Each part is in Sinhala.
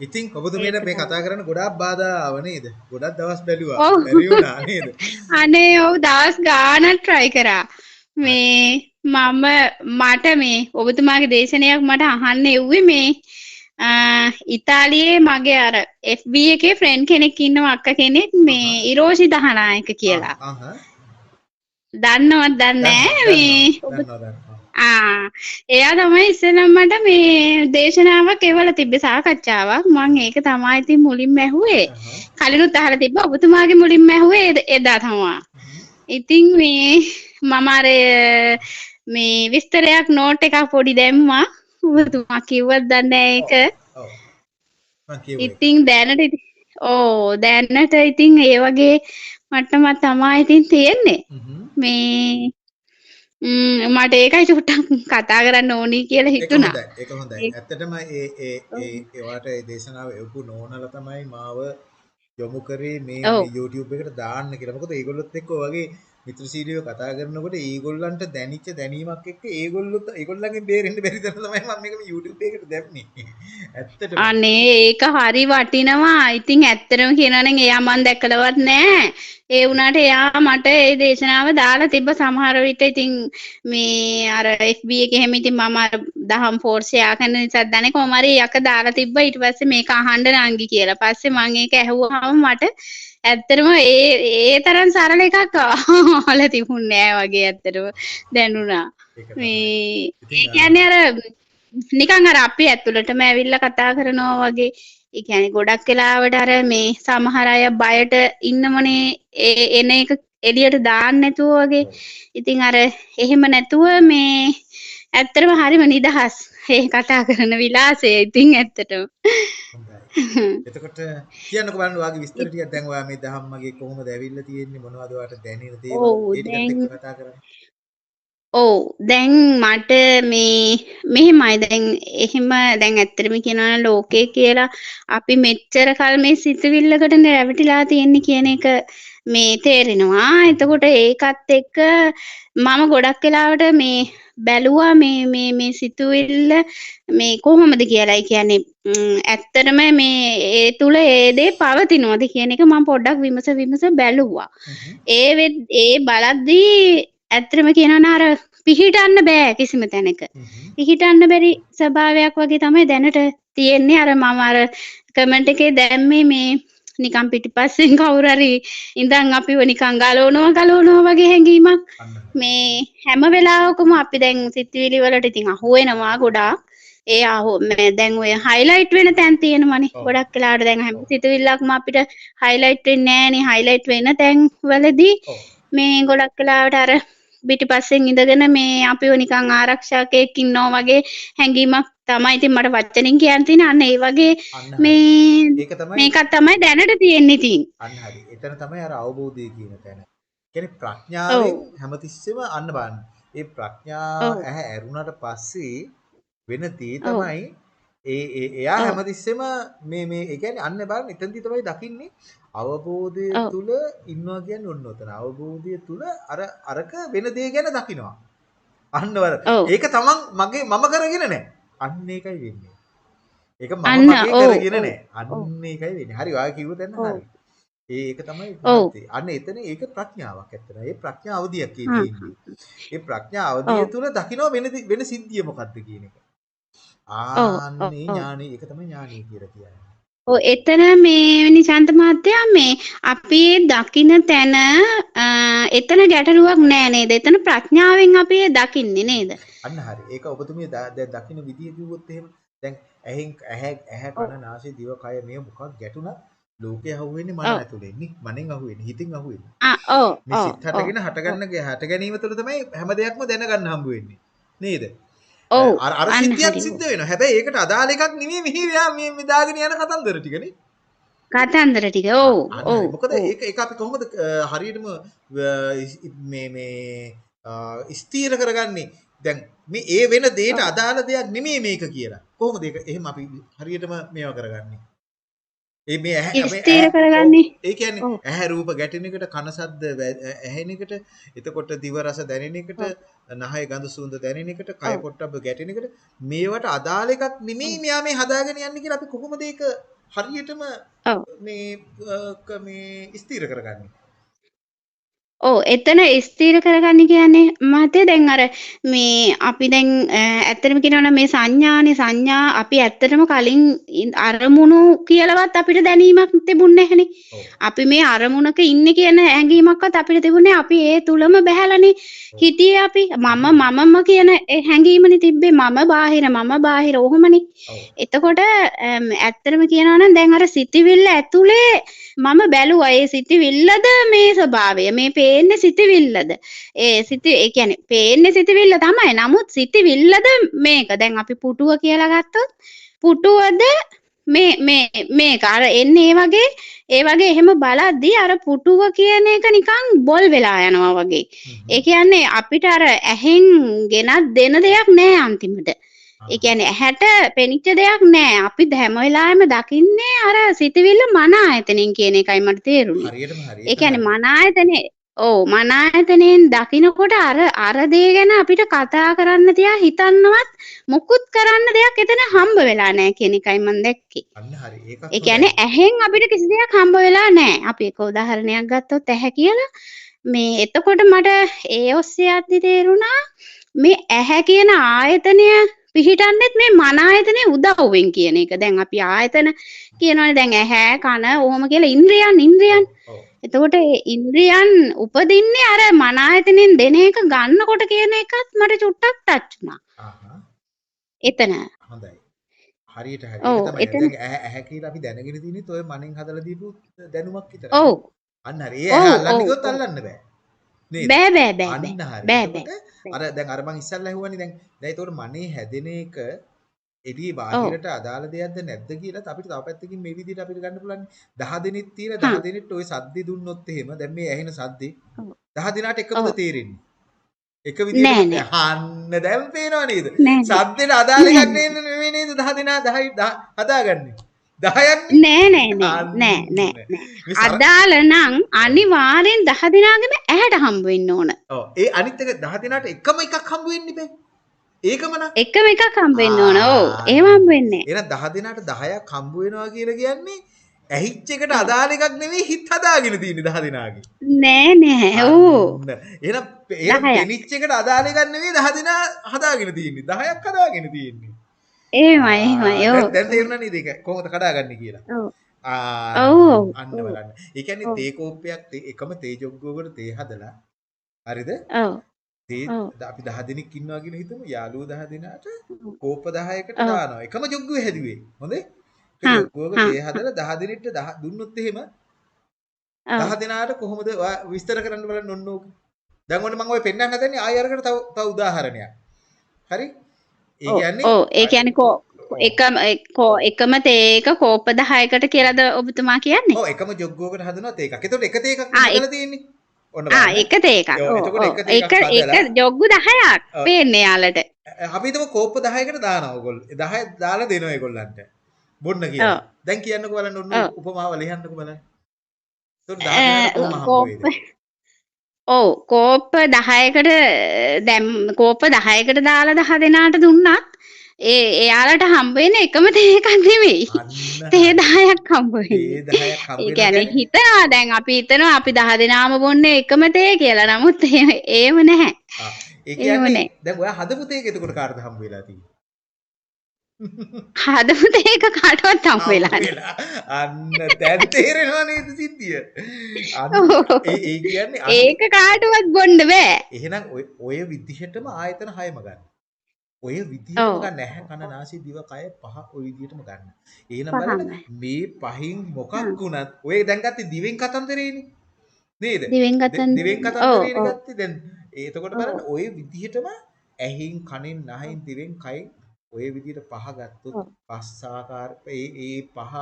ඉතින් ඔබතුමියට මේ කතා කරන්න ගොඩාක් බාධා ආව නේද? ගොඩක් දවස් බැලුවා. බැරි වුණා නේද? අනේ ඔව් දවස් ගාණක් try කරා. මේ මම මට මේ ඔබතුමාගේ දේශනයක් මට අහන්න එව්වේ මේ ඉතාලියේ මගේ අර FB එකේ ෆ්‍රෙන්ඩ් කෙනෙක් ඉන්නවා අක්ක කෙනෙක් මේ ඉරෝෂි දහනායක කියලා. දන්නවත් දන්නේ නැහැ මේ එයා තමයි ඉස්සෙල්ලම මට මේ දේශනාවක් එවලා තිබ්බේ සාකච්ඡාවක් මම ඒක තමයි ඉතින් මුලින්ම ඇහුවේ අහහ. කලිනුත් අහලා තිබ්බා ඔබතුමාගේ මුලින්ම ඇහුවේ එද- තමයි ඉතින් මේ මම අර මේ විස්තරයක් නෝට් එකක් පොඩි දැම්මා ඔබතුමා කිව්වත් දන්නේ ඒක. මං. ඉතින් දැනට ඕ දැනට ඉතින් ඒ වගේ මට්ටමක් තමයි ඉතින් තියෙන්නේ. මේ ම්, මට ඒකයි චුට්ටක් කතා කරන්න ඕනි කියලා හිතුණා. ඒක හොඳයි. ඇත්තටම ඒ ඒ ඒවට ඒ දේශනාව එවපු නෝනලා තමයි මාව යොමු කරේ මේ YouTube එකට දාන්න කියලා. මොකද ඒගොල්ලොත් එක්ක වගේ මිත්‍රශීලීව කතා කරනකොට ඒගොල්ලන්ට දැනිච්ච දැනීමක් එක්ක ඒගොල්ලොත් ඒගොල්ලන්ගෙන් බේරෙන්න බැරි තැන තමයි මම මේක මේ YouTube එකකට දැම්මේ. ඇත්තටම. අනේ ඒක හරි වටිනවා. ඉතින් ඇත්තටම කියනවා නම් එයා මන් දැකලවත් නෑ. ඒ වුණාට එයා මට ඒ දේශනාව දාලා තිබ්බ සමහර විට ඉතින් මේ අර FB එකේ හැම ඉතින් මම අර දහම් ෆෝර්ස් එයා කරන නිසා දැනේ කොහොම හරි යක දාලා තිබ්බා ඊට පස්සේ මේක අහන්න නංගි කියලා. පස්සේ මම ඒක ඇහුවාම මට ඇත්තටම ඒ ඒ තරම් සරල එකක් අහලා තිබුණේ නෑ වගේ ඇත්තටම දැනුණා. මේ ඉතින් ඒ කියන්නේ අර නිකන් අර අපි ඇතුළටම ඇවිල්ලා කතා කරනවා වගේ කියන්නේ ගොඩක් වෙලාවට අර මේ සමහර අය බයට ඉන්නමනේ ඒ එන එක එළියට දාන්න නැතුව වගේ ඉතින් අර එහෙම නැතුව මේ ඇත්තටම හරිම නිදහස් ඒ කතා කරන විලාසය ඉතින් ඇත්තටම. එතකොට කියන්නකෝ බලන්න ඔයාගේ විස්තර ටිකක් දැන් ඔයා මේ දහම් මගේ කොහොමද ඇවිල්ලා තියෙන්නේ මොනවද ඔයාට දැනෙන දේවල් ඒ ටිකත් එක්ක කතා කරන්න. ඔව් දැන් මට මේ මෙහෙමයි දැන් එහෙම දැන් ඇත්තටම කියනවා ලෝකේ කියලා අපි මෙච්චර කල් මේ සිතුවිල්ලකටනේ රැවටිලා තියෙන්නේ කියන එක මේ තේරෙනවා. එතකොට ඒකත් එක්ක මම ගොඩක් වෙලාවට මේ බැලුවා මේ මේ මේ සිතුවිල්ල මේ කොහොමද කියලා. ඒ කියන්නේ ඇත්තටම මේ ඒ තුල ඒ දේ පවතිනවද කියන එක මම පොඩ්ඩක් විමස විමස බැලුවා. ඒ ඒ බලද්දී ඇත්තටම කියනවා අර පිහිටන්න බෑ කිසිම තැනක. පිහිටන්න බැරි ස්වභාවයක් වගේ තමයි දැනට තියෙන්නේ. අර මම අර කමෙන්ට් එකේ දැම්මේ මේ නිකන් පිටිපස්සෙන් කවුරු හරි ඉඳන් අපිව නිකන් ගලවනවා ගලවනවා වගේ හැඟීමක්. මේ හැම වෙලාවකම අපි දැන් සිතුවිලි වලට ඉතින් අහු වෙනවා ගොඩාක්. ඒ අහු මේ දැන් ඔය හයිලයිට් වෙන තැන් තියෙනවනේ. ගොඩක් වෙලාවට දැන් හැම. සිතුවිල්ලක්ම අපිට හයිලයිට් වෙන්නේ නෑනේ. හයිලයිට් වෙන තැන් වලදී. මේ ගොඩක් වෙලාවට අර පිටිපස්සෙන් ඉඳගෙන මේ අපිව නිකන් ආරක්ෂකයෙක් ඉන්නවා වගේ හැඟීමක් තමයි ඉතින් මට වචනෙන් කියන්න තියෙන අන්න ඒ වගේ. මේ ඒක තමයි මේකත් තමයි දැනට තියෙන්නේ ඉතින්. අන්න හරි. එතන තමයි අර අවබෝධය කියන තැන. කියන්නේ ප්‍රඥාවෙන්. හැමතිස්සෙම අන්න බලන්න. ඒ ප්‍රඥාව ඔව්. ඇහැ ඇරුණාට පස්සේ වෙන ඔව්. තමයි ඒ එයා. හැමතිස්සෙම මේ මේ ඒ කියන්නේ අන්න බලන්න එතනදී තමයි දකින්නේ අවබෝධය. තුල ඉන්නවා කියන්නේ ඔන්න ඔතන. අවබෝධය තුල අර අරක වෙන දේ ගැන දකිනවා. අන්න වර. ඔව්. ඒක තමන් මගේ මම කරගෙන නැහැ. අන්න ඒකයි වෙන්නේ. ඒක මම මගේ කරගෙන නැහැ. අන්න ඒකයි වෙන්නේ. හරි ඔයා කිව්ව ඔව්. හරි. ඒක තමයි. අන්න එතන ඒක ප්‍රඥාවක් ඇත්තට. ඒ ප්‍රඥා හ්ම්. තියෙන්නේ. ඒ ප්‍රඥා අවධිය ඔව්. තුල දකින්න වෙන වෙන සිද්ධිය මොකක්ද කියන එක. ආන්නේ. ඥානෙ ඒක තමයි ඥානෙ කියලා කියන්නේ. එතන මේ නිශාන්ත මහත්තයා මේ අපි දකින තැන එතන ගැටලුවක් නෑ නේද? එතන ප්‍රඥාවෙන් අපි දකින්නේ නේද? අන්න හරි. ඒක ඔබතුමිය දැන් දකින්න විදිය කිව්වොත් එහෙම දැන් ඇහෙන් ඇහැ ඇහැ. කන නාසය දිව කය මේ මොකක් ගැටුණා ලෝකේ අහුවෙන්නේ මන ඔව්. ඇතුලෙන් නේ. මනෙන් අහුවෙන්නේ. හිතින් අහුවෙන්නේ. ආ ඔව් මේ සිත් හටගෙන හටගන්න හට ගැනීම තුළ තමයි හැම දෙයක්ම දැනගන්න හම්බ වෙන්නේ. නේද? ඔව් අර සිද්ධියක්. සිද්ධ වෙනවා. හැබැයි ඒකට අදාළ එකක් නෙමෙයි මෙහි මෙයා මේ මේ දාගෙන යන කතන්දර ටිකනේ. කතන්දර ටික ඔව් ඔව්. මොකද ඒක ඒක අපි කොහොමද හරියටම මේ මේ ස්ථීර කරගන්නේ? දැන් මේ ඒ වෙන දෙයට අදාළ දෙයක් නෙමෙයි මේක කියලා. කොහොමද ඒක එහෙම අපි හරියටම මේවා කරගන්නේ? ඒ මේ ඇහැ ස්ථීර කරගන්නේ. ඒ කියන්නේ. ඇහැ රූප ගැටෙන එකට කන ශබ්ද ඇහෙන එකට එතකොට දිව රස දැනෙන එකට නහය ගඳ සුවඳ දැනෙන එකට කය. පොට්ටබ්බ ගැටෙන එකට මේවට අදාළ එකක් නෙමෙයි මෙයා මේ හදාගෙන යන්නේ කියලා අපි කොහොමද ඒක හරියටම. මේ මේ ස්ථිර කරගන්නේ ඔව් එතන ස්ථීර කරගන්න කියන්නේ මහත්තයා දැන් අර මේ අපි දැන් ඇත්තටම කියනවා නම් මේ සංඥානේ සංඥා අපි ඇත්තටම කලින් අරමුණු කියලාවත් අපිට දැනීමක් තිබුණේ නැහනේ. අපි මේ අරමුණක ඉන්නේ කියන හැඟීමක්වත් අපිට තිබුණේ අපි ඒ තුලම බහැලානේ. හිටියේ අපි. මම මමම කියන හැඟීමනේ තිබ්බේ. මම බාහිර මම බාහිර ඔහොමනේ. එතකොට ඇත්තටම කියනවා නම් දැන් අර සිතිවිල්ල ඇතුලේ මම බැලුවා. ඒ සිතිවිල්ලද මේ ස්වභාවය? මේ පේන්නේ සිතිවිල්ලද ඒ සිති ඒ කියන්නේ පේන්නේ සිතිවිල්ල තමයි. නමුත් සිතිවිල්ලද මේක? දැන් අපි පුටුව කියලා ගත්තොත් පුටුවද මේ මේ මේක. අර එන්නේ ඒ වගේ ඒ වගේ එහෙම බලද්දී අර පුටුව කියන එක නිකන් බොල් වෙලා යනවා වගේ. ඒ කියන්නේ අපිට අර ඇහෙන් ගෙනත් දෙන දෙයක් නෑ අන්තිමට. ඒ කියන්නේ ඇහැට පෙනිච්ච දෙයක් නෑ. අපි හැම වෙලාවෙම දකින්නේ අර සිතවිල්ල මන ආයතනෙන් කියන එකයි මට තේරුනේ. ඒ කියන්නේ මන ආයතනේ ඔව් මන ආයතනෙන් දකිනකොට අර අර දේ ගැන අපිට කතා කරන්න තියා හිතන්නවත් මුකුත් කරන්න දෙයක් එතන හම්බ වෙලා නැහැ කියන එකයි මම දැක්කේ. අන්න හරි ඒකත් ඒ කියන්නේ. ඇහෙන් අපිට කිසි දෙයක් හම්බ වෙලා නැහැ. අපි එක උදාහරණයක් ගත්තොත් ඇහැ කියලා මේ එතකොට මට ඒ ඔස්සේ යද්දි තේරුණා මේ ඇහැ කියන ආයතනය පිහිටන්නෙත් මේ මන ආයතනයේ උදව්වෙන් කියන එක. දැන් අපි ආයතන කියනවනේ දැන් ඇහැ කන ඔහොම කියලා ඉන්ද්‍රියන් ඉන්ද්‍රියන්. ඔව්. එතකොට ඉන්ද්‍රියන් උපදින්නේ අර මන ආයතනෙන් දෙන එක ගන්නකොට කියන එකත් මට චුට්ටක් ටච් වුණා. ආහා එතන. හොඳයි. හරියට හරි. ඔව්, ඒක තමයි. ඇහැ කියලා අපි දැනගෙන තියෙන්නේ ඔය මනෙන් හදලා දීපු දැනුමක් විතරයි. ඔව්. අන්න හරි. ඒ අල්ලන්න ගියොත්. අල්ලන්න බෑ. නේද? බෑ බෑ බෑ අන්න. හරි. අර දැන් අර මං ඉස්සල්ලා ඇහුවානේ දැන් දැන් ඒතකොට මනේ හැදෙන එක එළිය බාහිරට අදාළ දෙයක්ද නැද්ද කියලාත් අපිට තව පැත්තකින් මේ විදිහට අපිට ගන්න පුළුවන් 10 දිනෙත් තියෙන 10 දිනෙත් ওই සද්දි දුන්නොත් එහෙම දැන් මේ ඇහෙන සද්දි ඔව්. 10 දිනාට එකමද ඔව්. තේරෙන්නේ එක නෑ, විදිහට නෑ. අහන්න දැන් පේනව නේද නෑ, නෑ. සද්දෙට අදාළ එකක් නෙන්නේ නෙමෙයි නේද 10 දිනා 10 හදාගන්නේ 10ක් නෑ නෑ නෑ නෑ නෑ නෑ අදාළ නම් අනිවාර්යෙන් දහ දිනාගෙම ඇහැට හම්බ වෙන්න ඕන. ඔව් ඒ අනිත් එක 10 දිනාට එකම එකක් හම්බ වෙන්නේ බෑ ඒකම නම් එකම එකක් හම්බ වෙන්න ඕන. එහෙම හම්බ වෙන්නේ එහෙනම් 10 දිනාට 10ක් හම්බ වෙනවා කියලා කියන්නේ ඇහිච්ච එකට අදාළ එකක් නෙවෙයි හිත හදාගෙන තියෙන්නේ 10 දිනාගේ. නෑ නෑ. ඕ. අන්න. එහෙනම් එහෙනම් දහයක්. පෙනිච්ච එකට අදාළ එකක් නෙවෙයි 10 දිනා හදාගෙන තියෙන්නේ. 10ක් හදාගෙන තියෙන්නේ. නේද ඒක කොහොමද කඩාගන්නේ කියලා? ඔව්. අන්න. බලන්න. ඒ කියන්නේ ඔව්. තේ කෝප්පයක් තේ- එකම තේ ජොග්ගුවකට තේ හදලා හරිද? තේ අපි 10 දෙනෙක් ඉන්නවා කියලා හිතමු. යාළුවෝ 10 දෙනාට. කෝප 10කට ඔව්. දානවා. එකම ජොග්ගුවේ හැදුවේ. හොඳේ? ජොග්ගුවක තේ හදලා 10 දෙනෙක්ට 10 දුන්නොත් එහෙම ඔව්. 10 දෙනාට කොහොමද විස්තර කරන්න බලන්න ඔන්න ඕක. දැන් ඔන්න මම ඔය පෙන්නන්න හදන්නේ ආයෙ අරකට තව තව උදාහරණයක්. හරි? ඒ. කියන්නේ ඔව්. ඒ කියන්නේ කෝ එකම එකම තේක කෝප 10කට කියලාද ඔබතුමා කියන්නේ? ඔව් එකම ජොග්ගුවකට හදනවා තේ එකක්. ඒතකොට එක තේ එකක් ආ, හදලා තියෙන්නේ. ඔන්න. එක ඔව්. එක එක ජොග්ගු 10ක් ඔව්. පේන්නේ යාලට. අපි හිතමු කෝප්ප 10කට දානවා ඕගොල්ලෝ. 10 දාලා දෙනවා ඒගොල්ලන්ට. බොන්න. ඔව්. දැන් කියන්නකෝ බලන්න ඔන්න. උපමාව ලියන්නකෝ බලන්න. එතකොට 10 අ, දෙනාට කොහොම හම්බ කෝප වෙයිද? ඔව් කෝප 10කට දැම් කෝප 10කට දාලා 10 දෙනාට දුන්නත් ඒ එයාලට හම්බ වෙන්නේ එකම තේ එකක් නෙමෙයි. අන්න තේ 10ක් හම්බ වෙන්නේ. 10ක් හම්බ ඒ කියන්නේ හිතනවා දැන් අපි හිතනවා අපි 10 දෙනාම බොන්නේ එකම තේ කියලා. නමුත් ඒව නැහැ. ඒ කියන්නේ. දැන් ඔයා හදපු තේක එතකොට කාටද හම්බ වෙලා තියෙන්නේ? හදපු තේ එක කාටවත් හම්බ වෙලා. අන්න දැන් තේරෙනවා නේද සිද්ධිය? ඒ කියන්නේ ඒක කාටවත් බොන්න බෑ. එහෙනම් ඔය ඔය විදිහටම ආයතන හයම ගන්න. ඔය විදිහටම. ගන්න නැහැ කන නාසය දිව කය පහ ඔය විදිහටම ගන්න. එහෙනම්. බලන්න මේ පහින් මොකක් වුණත් ඔය දැන් ගත්තේ දිවෙන් කතන්දරේනේ. නේද? දිවෙන් ගතන් දිවෙන් කතන්දරේනේ ගත්තේ දැන් එතකොට බලන්න ඔය විදිහටම ඇහින් කනෙන් නහයින් දිවෙන් කයින් ඔය විදිහට පහ ගත්තොත්. පස් ආකාර ඒ ඒ පහ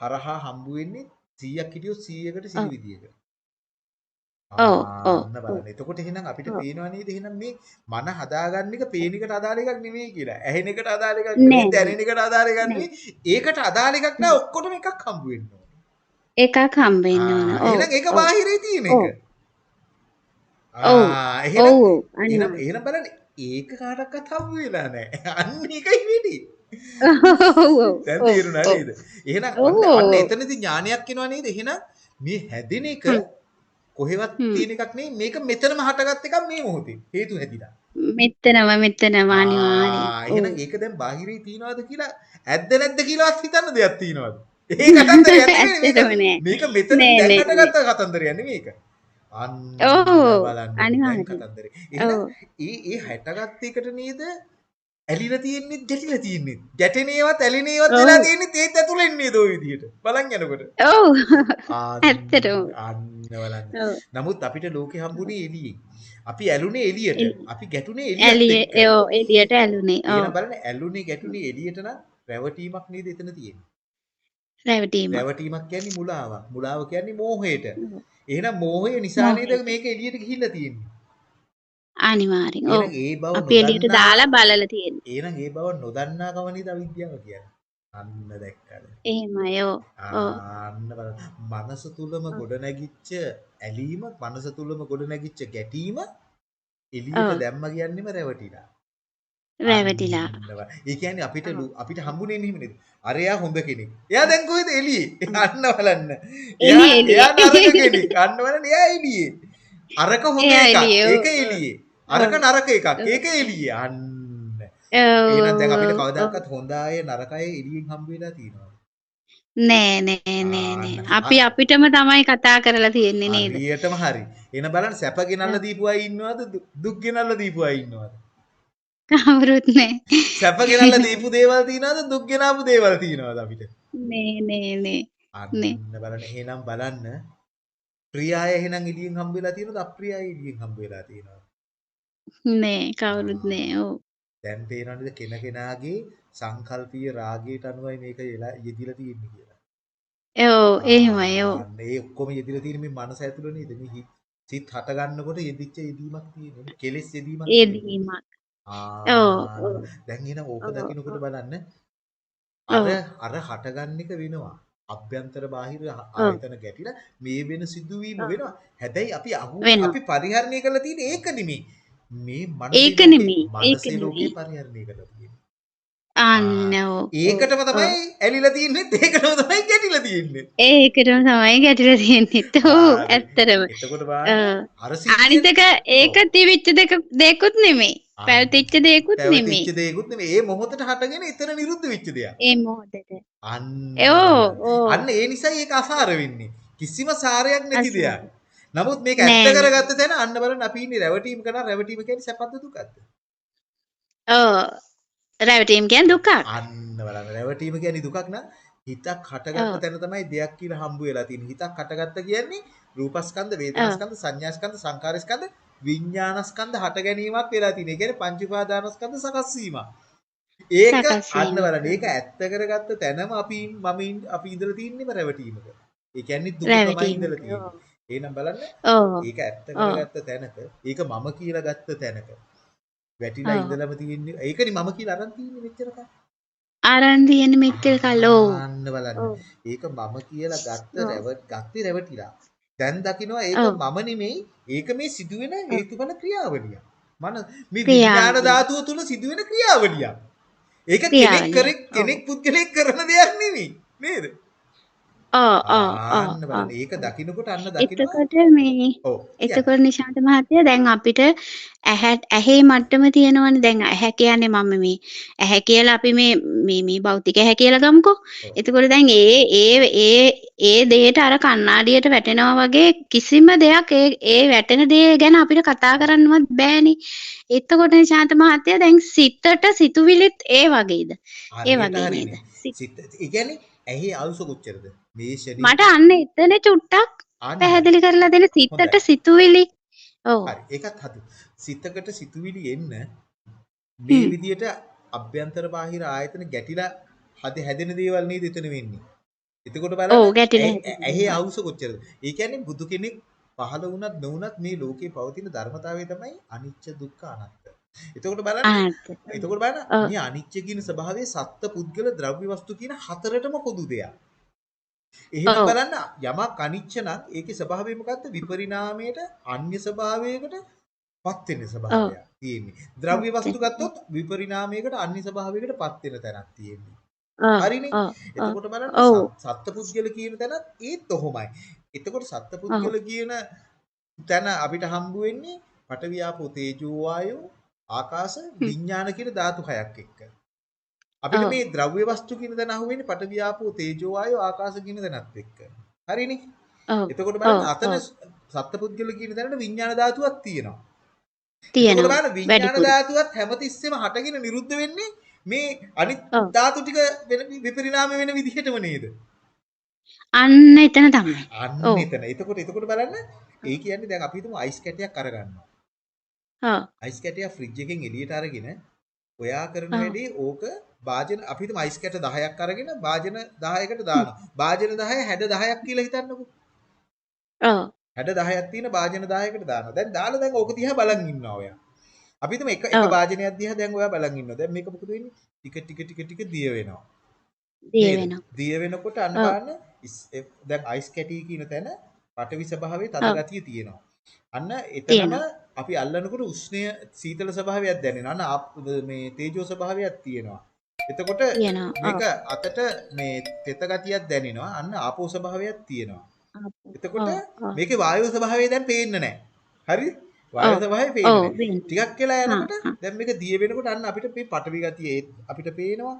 හරහා හම්බ වෙන්නේ 100ක් හිටියොත් 100කට 100 ඔව්. විදිහකට. ඔව් බලන්න. එතකොට එහෙනම් අපිට පේනවා නේද එහෙනම් මේ මන හදාගන්න එක පේන එකට අදාළ එකක් නෙමෙයි කියලා. ඇහෙන එකට අදාළ එකක් නෑ නෙමෙයි, නෑ දැනෙන එකට අදාළ එකක් නෑ නෙමෙයි. ඒකට අදාළ එකක් නෑ ඔක්කොටම එකක් හම්බ වෙන්න ඕනේ. එකක් හම්බ වෙන්න ඕන ඔව් එහෙනම් ඒක බාහිරේ තියෙන එක. ඔව් ආ එහෙනම් එහෙනම් බලන්න ඒක කාටවත් හම්බ වෙලා නැහැ. අන්න ඒකයි වෙන්නේ. ඔව් ඔව් දැන් තේරුණා නේද? එහෙනම් ඔව් එතනදී ඥානයක් එනවා නේද? එහෙනම් මේ හැදෙන එක කොහෙවත් තියෙන එකක් නෙවෙයි මේක මෙතනම හටගත් එකක් මේ මොහොතේ. හේතු හැදිලා. මෙතනම මෙතනම ඔව් එහෙනම් ඒක දැන් බාහිරේ තියනවාද කියලා ඇද්ද නැද්ද කියලාවත් හිතන්න දෙයක් තියනවාද? ඒ කතන්දරයක් නෙමෙයි මේක. මෙතන දැන් හටගත්ත කතන්දරයක් නෙමෙයි මේක. අන්න අනිවාර්යෙන් කතන්දරේ. ඒ ඒ හැටගත් එකට නේද ඇලිලා තියෙන්නේ ගැටිලා තියෙන්නේ. ගැටෙන ඒවත් ඇලෙන ඒවත් වෙලා තියෙන්නේ ඒත් ඇතුලෙන් නේද ওই විදිහට. බලන් යනකොට. ඔව් අන්න නමුත් අපිට ලෝකේ හම්බුනේ එළියෙන්. අපි ඇලුනේ එළියට. එළි අපි ගැටුනේ. ඔව් එළියට ඇලුනේ ඔව් බලන්න ඇලුනේ ගැටුනේ එළියට නම් රැවටීමක් නේද එතන තියෙන්නේ. රැවටීමක් රැවටීමක් කියන්නේ මුලාවක්. මුලාව කියන්නේ මෝහයට. එහෙනම් මෝහය නිසා නේද මේක එළියට ගිහිල්ලා තියෙන්නේ. අනිවාර්යෙන් ඔව් ඒ බව අපි එළියට දාලා බලලා තියෙන්නේ එහෙනම් ඒ බව නොදන්නා කම නේද අවිද්‍යාව කියන්නේ. අන්න දැක්කද? එහෙමයි ඔව් අන්න බලන්න. මනස තුලම ගොඩනැගිච්ච ඇලීම, මනස තුලම ගොඩනැගිච්ච ගැටීම එළියට දැම්ම කියන්නේම රැවටිලා. රැවටිලා. ඒ කියන්නේ අපිට අපිට හම්බුනේ මෙහෙම නේද? අරයා හොඳ කෙනෙක්. එයා දැන් කොහෙද එළියේ? අන්න බලන්න. එයා එයා නරක කෙනෙක්. අන්න බලන්න එයා එළියේ. අරක හොඳ එකක්. ඒක එළියේ. අරක නරක එකක්. ඒක එළියේ. අන්න. එහෙනම් දැන් අපිට කවදාකවත් හොඳ අය නරක අය එළියෙන් හම්බ වෙලා තියෙනවා. නෑ නෑ නෑ නෑ. අපි අපිටම තමයි කතා කරලා තියෙන්නේ නේද හරියටම හරි. එහෙනම් බලන්න සැප ගෙනල්ලා දීපු අය ඉන්නවද? දුක් ගෙනල්ලා දීපු අය ඉන්නවද? කවුරුත් නෑ සැප ගෙනල්ලා දීපු දේවල් තියනවද? දුක් ගෙනාපු දේවල් තියනවද අපිට? නේ නේ නේ අන්න බලන්න එහෙනම් බලන්න ප්‍රිය අය එහෙනම් එළියෙන් හම්බ වෙලා තියෙනවද? අප්‍රිය අය එළියෙන් හම්බ වෙලා තියෙනවද? නෑ කවුරුත් නෑ ඔව් දැන් පේනවද කෙන කෙනාගේ සංකල්පීය රාගයට අනුවයි මේක එලා යෙදිලා තියෙන්නේ කියලා. ඔව් එහෙමයි ඔව් ආන්න ඒ ඔක්කොම යෙදිලා තියෙන්නේ මේ මනස ඇතුළේ නේද? මේ හිත් සිත් හට ගන්නකොට යෙදිච්ච යෙදීමක් තියෙනවා. කෙලෙස් යෙදීමක් ඒ තියෙනවා. දීමක් ඔව් ආන්න ඔව් දැන් එහෙනම් ඕක ඔව් දකින්නකොට ඔව් බලන්න අර ඔව් අර හටගන්න එක වෙනවා. අභ්‍යන්තර බාහිර ඔව් ආයතන ගැටිලා මේ වෙන සිදුවීම ඔව් වෙනවා. හැබැයි අපි අහු වෙනවා අපි පරිහරණය කරලා තියෙන්නේ ඒක නෙමෙයි. මේ ඒක නෙමෙයි ඒක නෙමෙයි පරිහරණය කරලා තියෙන්නේ. අන්න ඒකටම තමයි ඇලිලා තියෙන්නේ ඒකටම තමයි ගැටිලා තියෙන්නේ. ඒකටම තමයි ගැටිලා තියෙන්නේ ඔව්. ඇත්තටම එතකොට අනිතක ඔව් ඒක තිවිච්ච දෙක දෙකුත් අන්න පැවතිච්ච දෙකුත් නෙමෙයි පැවතිච්ච දෙයක්ුත් නෙමෙයි. ඒ මොහොතට හටගෙන එතන නිරුද්ධ වෙච්ච දෙයක්. ඒ මොහොතේ අන්න. ඔව් අන්න ඒ නිසා ඒක අසාර වෙන්නේ. කිසිම සාරයක් නැති දෙයක්. නමුත් මේක ඇත්ත කරගත්ත තැන අන්න බලන්න අපි ඉන්නේ රැවටීම කරන රැවටීම කියන්නේ සැපද දුකද? ඔව් රැවටීම් කියන්නේ දුකක් අන්න බලන්න රැවටීම කියන්නේ දුකක් නම් හිතක් හටගත්ත තැන තමයි දෙයක් කියලා හම්බ වෙලා තියෙන්නේ. හිතක් හටගත්ත කියන්නේ රූපස්කන්ධ, වේදනාස්කන්ධ, සංඥාස්කන්ධ, සංකාරස්කන්ධ, විඥානස්කන්ධ හට ගැනීමක් වෙලා තියෙන්නේ. ඒ කියන්නේ පංච උපාදානස්කන්ධ සකස් වීමක්. ඒක අන්න බලන්න. ඒක ඇත්ත කරගත්ත තැනම අපි මම අපි ඉඳලා තින්නේම රැවටීමක. ඒ කියන්නේ දුක තමයි ඉඳලා තියෙන්නේ. එහෙනම් බලන්න ඒක ඇත්ත කරගත්ත තැනක ඒක මම කියලා ගත්ත තැනක වැටිලා ඉඳලම තියෙන්නේ ඒකනේ මම කියලා අරන් තියෙන්නේ මෙච්චර කල්. අරන් තියෙන මෙච්චර කල් ඔව් ආන්න බලන්න. ඒක මම කියලා ගත්ත ඔව් රැව ගත්තේ රැවටිලා. දැන් දකින්නවා ඒක මම නෙමෙයි. ඒක මේ සිදුවෙන හේතුඵල ක්‍රියාවලිය. මන මේ විඥාන ධාතුව තුල සිදුවෙන ක්‍රියාවලිය. ඒක කෙනෙක් ක්‍රියාවලිය කරේ ඔව් කෙනෙක් පුද්ගලයෙක් කරන දෙයක් නෙමෙයි. නේද? ආන්න ඒක දකින්නකොට අන්න. එතකොට මේ. එතකොට නිශාන්ත මහත්තයා දැන් අපිට ඇහැ ඇහි මට්ටම තියෙනවනේ දැන් ඇහැ කියන්නේ මම මේ ඇහැ කියලා අපි මේ මේ මේ භෞතික ඇහැ කියලා ගමුකෝ. එතකොට දැන් ඒ ඒ ඒ ඒ දෙයට අර කණ්ණාඩියට වැටෙනවා වගේ කිසිම දෙයක් ඒ ඒ වැටෙන දේ ගැන අපිට කතා කරන්නවත් බෑනේ. එතකොට නිශාන්ත මහත්තයා දැන් සිතට සිතුවිලිත් ඒ වගේද? ඒ වගේ නේද? සිත ඒ කියන්නේ ඇහි ආයුෂ කොච්චරද? මට අන්න එතන චුට්ටක්. පැහැදිලි කරලා දෙන්න සිතට. සිතුවිලි. ඔව්. ඒකත් හරි. සිතකට සිතුවිලි එන්න මේ. විදියට අභ්‍යන්තර බාහිර ආයතන ගැටිලා හද හැදෙන දේවල් නේද එතන වෙන්නේ. එතකොට බලන්න ඔව් ගැටිලා ඇහි. ආයුෂ කොච්චරද? ඒ කියන්නේ බුදු කෙනෙක් පහළ වුණත් නොවුණත් මේ ලෝකේ පවතින ධර්මතාවය තමයි අනිච්ච දුක්ඛ අනාත්ම. එතකොට බලන්න එතකොට බලන්න. මේ අනිච්ච කියන ස්වභාවයේ සත්ත්ව පුද්ගල ද්‍රව්‍ය වස්තු කියන හතරටම පොදු දෙයක්. එහෙනම් ඔව්. බලන්න යමක් අනිච්ච නම් ඒකේ ස්වභාවය මොකද්ද? විපරිණාමයට අන්‍ය ස්වභාවයකට පත් වෙන ස්වභාවයක් තියෙන්නේ. ද්‍රව්‍ය වස්තු ගත්තොත් විපරිණාමයකට අන්‍ය ස්වභාවයකට පත් වෙන තැනක් තියෙන්නේ. හරිනේ? එතකොට බලන්න සත්පුද්ගල කියන තැනත් ඒත් ඔහොමයි. එතකොට සත්පුද්ගල කියන තැන අපිට හම්බ වෙන්නේ පඨවි ආපෝ තේජෝ වායෝ ආකාශ විඥාන කියන ධාතු හයක් එක්ක. අපිට. මේ ද්‍රව්‍ය වස්තු කියන තැන අහුවෙන්නේ පඨවි ආපෝ තේජෝ වායෝ ආකාශ කියන තැනත් එක්ක. හරිනේ? ඔව් එතකොට බලන්න අතන. සත්පුද්ගල කියන තැනට විඥාන ධාතුවක් තියෙනවා. තියෙනවා බලන්න විඥාන ධාතුවත් හැමතිස්සෙම හටගෙන නිරුද්ධ වෙන්නේ මේ අනිත්. ධාතු ටික වෙන විපරිණාම වෙන විදිහටම නේද? අන්න එතන තමයි අන්න. එතන. එතකොට එතකොට බලන්න ඒ කියන්නේ දැන් අපි හිතමු අයිස් කැටයක් අරගන්නවා. ඔව් අයිස් කැටයක් ෆ්‍රිජ් එකෙන් එළියට අරගෙන ඔයා කරන. වැඩේ ඕක භාජන අපි හිතමු අයිස් කැට 10ක් අරගෙන භාජන 10කට දානවා. භාජන 10 හැඩ 10ක් කියලා හිතන්නකෝ. ඔව් හැඩ 10ක් තියෙන භාජන 10කට දානවා. දැන් දාලා දැන් ඕක දිහා බලන් ඉන්නවා ඔයා. අපි හිතමු එක එක. භාජනයක් දිහා දැන් ඔයා බලන් ඉන්නවා. දැන් මේක මොකද වෙන්නේ? ටික ටික ටික ටික දිය වෙනවා. දිය? වෙනවා දිය වෙනකොට අන්න. බලන්න දැන් අයිස් කැටි කියන තැන පටවි ස්වභාවයේ තද. ගතිය තියෙනවා. අන්න එතනම. අපි අල්ලනකොට උෂ්ණය සීතල ස්වභාවයක් දැනෙනවා. අන්න මේ තේජෝ ස්වභාවයක් තියෙනවා. එතකොට මේක අතට මේ තෙත ගතියක් දැනෙනවා. අන්න ආපෝ ස්වභාවයක් තියෙනවා. එතකොට මේකේ වායු ස්වභාවය දැන් පේන්නේ නැහැ. හරි? වායු. ස්වභාවය පේන්නේ ටිකක් වෙලා යනකොට දැන් මේක දිය වෙනකොට අන්න අපිට මේ පටවි ගතිය අපිට පේනවා.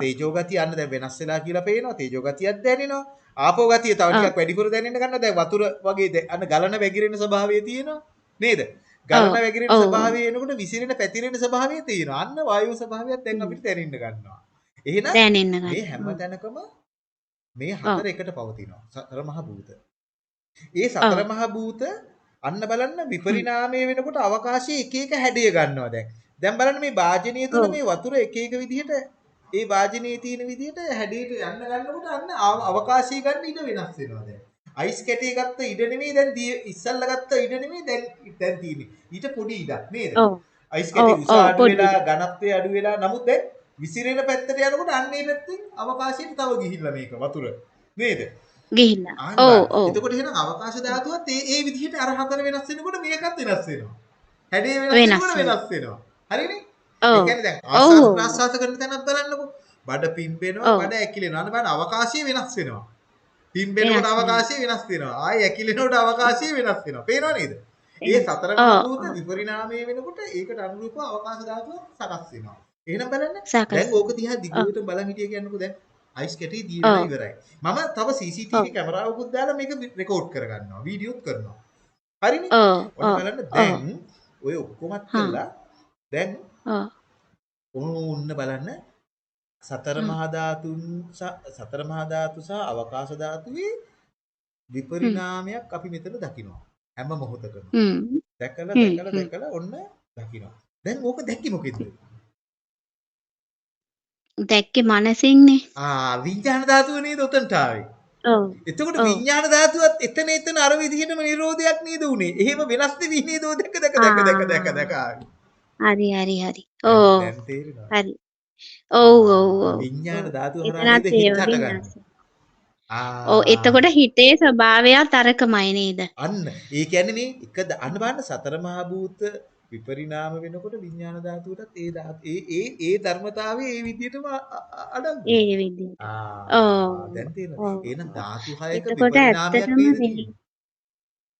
තේජෝ ගතිය අන්න දැන් වෙනස් වෙලා කියලා පේනවා. තේජෝ ගතියක් දැනෙනවා. ආපෝ ගතිය තව ටිකක් වැඩිපුර දැනෙන්න ගන්නවා. දැන් වතුර වගේ අන්න ගලන වැగిරෙන ස්වභාවය තියෙනවා. නේද? ගලන ඔව් ස්වභාවය එනකොට විසිරෙන පැතිරෙන ස්වභාවය තියෙනවා. අන්න වායු ස්වභාවයක් දැන් අපිට දැනෙන්න ගන්නවා. එහෙනම් මේ හැම තැනකම මේ හතර එකට පවතිනවා. සතර මහා භූත. ඒ සතර මහා භූත අන්න බලන්න විපරිණාමය වෙනකොට අවකාශයේ එක එක හැඩය ගන්නවා දැන්. දැන් බලන්න මේ වාජනීය ඔව් මේ වතුර එක එක විදිහට ඒ වාජනීය තියෙන විදිහට හැඩයට යන්න ගන්නකොට අන්න අව- අවකාශය ගන්න ඉඩ වෙනස් වෙනවා දැන්. අයිස් කැටේ ගත්ත ඉඩ නෙමෙයි දැන් ඉස්සල්ලා ගත්ත ඉඩ නෙමෙයි දැන් දැන් තියෙන්නේ. ඊට පොඩි ඉඩක් නේද? අයිස් කැටේ උස අඩු වෙලා ඝනත්වය අඩු වෙලා නමුත් දැන් විසිරෙන පැත්තට යනකොට අන්න ඒ පැත්තෙන් අවකාශයට තව ගිහිල්ලා මේක වතුර නේද? ගිහිල්ලා ඔව්. ඔව් එතකොට එහෙනම් අවකාශ ධාතුවත් ඒ ඒ විදිහට අර හතර වෙනස් වෙනකොට මේකත් වෙනස් වෙනවා. හැඩේ වෙනස් වෙනකොට වෙනවා වෙනස් වෙනවා. හරිනේ? ඒ ඔව් කියන්නේ දැන් ආස්වාද ප්‍රාස්වාද කරන තැනත් බලන්නකෝ. බඩ පිම්බෙනවා, බඩ ඇකිලෙනවා. අන්න බලන්න අවකාශය වෙනස් වෙනවා. පිම්බෙනකොට අවකාශය වෙනස් වෙනවා. ආයි ඇකිලෙනකොට අවකාශය වෙනස් වෙනවා. පේනව නේද? ඒ සතර ඔව් විපරිණාමය වෙනකොට ඒකට අනුරූපව අවකාශ ධාතුව සකස් වෙනවා. එහෙනම් බලන්න. දැන් ඕක දිහා දිගට බලන් හිටිය කියන්නකෝ දැන්. අයිස් කැටේ දී ඔව් වෙලා ඉවරයි. මම තව CCTV කැමරාවකුත් දාලා මේක රෙකෝඩ් කරගන්නවා. වීඩියෝත් කරනවා. හරිනේ? ඔන්න බලන්න. දැන් ඔය ඔක්කොමත් කළා. දැන් ඔන්න බලන්න සතර මහා ධාතුන් සතර මහා ධාතු සහ අවකාශ ධාතුවේ විපරිණාමයක් අපි මෙතන දකිනවා. හැම මොහොතකම. හ්ම් දැකලා දැකලා දැකලා ඔන්න දකිනවා. දැන් ඕක දැක්කේ මොකෙන්ද? දැක්කේ මනසින්නේ ආ විඥාන ධාතුව නේද උතන්ට ආවේ. ඔව් එතකොට විඥාන ධාතුවත් එතන එතන අර විදිහටම නිරෝධයක් නේද උනේ. එහෙම වෙනස් දෙවි නේද දැක දැක දැක දැක දැක දැක ආවේ. හරි හරි හරි ඕ? හරි ඔව් ඔව් ඔව්. විඥාන ධාතුව හරහා හිත ඒ හටගන්නේ. විනාශ ඔව් එතකොට හිතේ ස්වභාවයත් අරකමයි නේද? අන්න. ඒ කියන්නේ මේ එක අන්න බලන්න සතර මහා භූත විපරිණාම වෙනකොට විඥාන ධාතුවටත් ඒ ධාතු ඒ ඒ ඒ ධර්මතාවයේ ඒ විදිහටම අ- අ- අඩංගුයි. ඒ විදිහට. ආ. ඔව්. දැන් තේරෙනවද? ඔව්. එහෙනම් ධාතු හයක විපරිණාමයක්?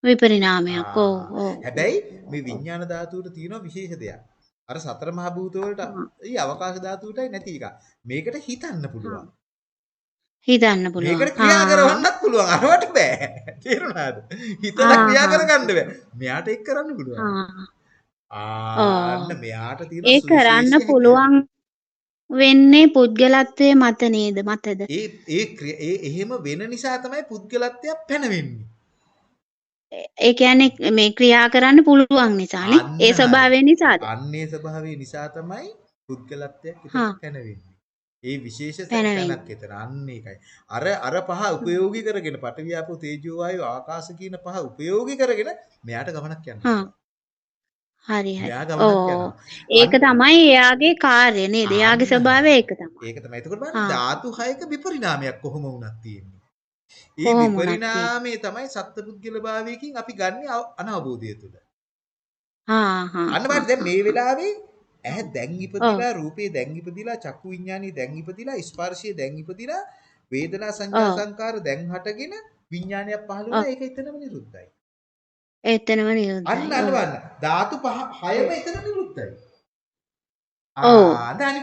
විපරිණාමයක්. ඔව් ඔව්. හැබැයි මේ විඥාන ධාතුවට තියෙන විශේෂ දෙයක්. අර සතර මහා භූත වලට ඊ අවකාශ ධාතුවටයි නැති එක. මේකට හිතන්න. පුළුවන්. හිතන්න පුළුවන් මේකට ක්‍රියා කරවන්නත් පුළුවන්. අරවට බෑ. තේරුණාද? හිතලා ක්‍රියා කරගන්න බෑ. මෙයාට ඒක කරන්න පුළුවන්. ආන්න මෙයාට තියෙන ඒ කරන්න. පුළුවන් වෙන්නේ පුද්ගලත්වයේ මත නේද මතද ඒ ඒ එහෙම වෙන නිසා තමයි පුද්ගලත්වයක් පැනවෙන්නේ. ඒ කියන්නේ මේ ක්‍රියා කරන්න පුළුවන් නිසානේ ඒ. ස්වභාවය නිසාද අන්නේ ස්වභාවය නිසා තමයි පුද්ගලත්වයක් පැනවෙන්නේ. ඒ විශේෂ. තැනක් එතන. අන්න ඒකයි. අර අර පහ උපයෝගී කරගෙන පඨවි ආපෝ තේජෝ වායු ආකාශ කියන පහ උපයෝගී කරගෙන මෙයාට ගමනක් යන්න. හා. හරි හරි. ඕ. යනවා. ඒක තමයි එයාගේ කාර්ය නේද? එයාගේ ස්වභාවය ඒක තමයි. ඒක තමයි. එතකොට බලන්න. ධාතු හයක විපරිණාමයක් කොහොම වුණත් තියෙන්නේ. ඒ. විපරිණාමය තමයි සත්පුද්ගල භාවයකින් අපි ගන්න අනවබෝධය තුළ. හා හා අන්න බලන්න දැන් මේ වෙලාවේ ඇහැ දැන්. ඉපදිලා රූපේ දැන් ඉපදිලා චක්කු විඥානේ දැන් ඉපදිලා ස්පර්ශය දැන් ඉපදිලා වේදනා සංඥා. සංකාර දැන් හටගෙන විඥානයක් පහළ. වුණා ඒක එතනම නිරුද්ධයි. එතනම අන්න නිරුද්ධයි. අන්න ඔව්. බලන්න ධාතු පහ හයම එතන නිරුද්ධයි.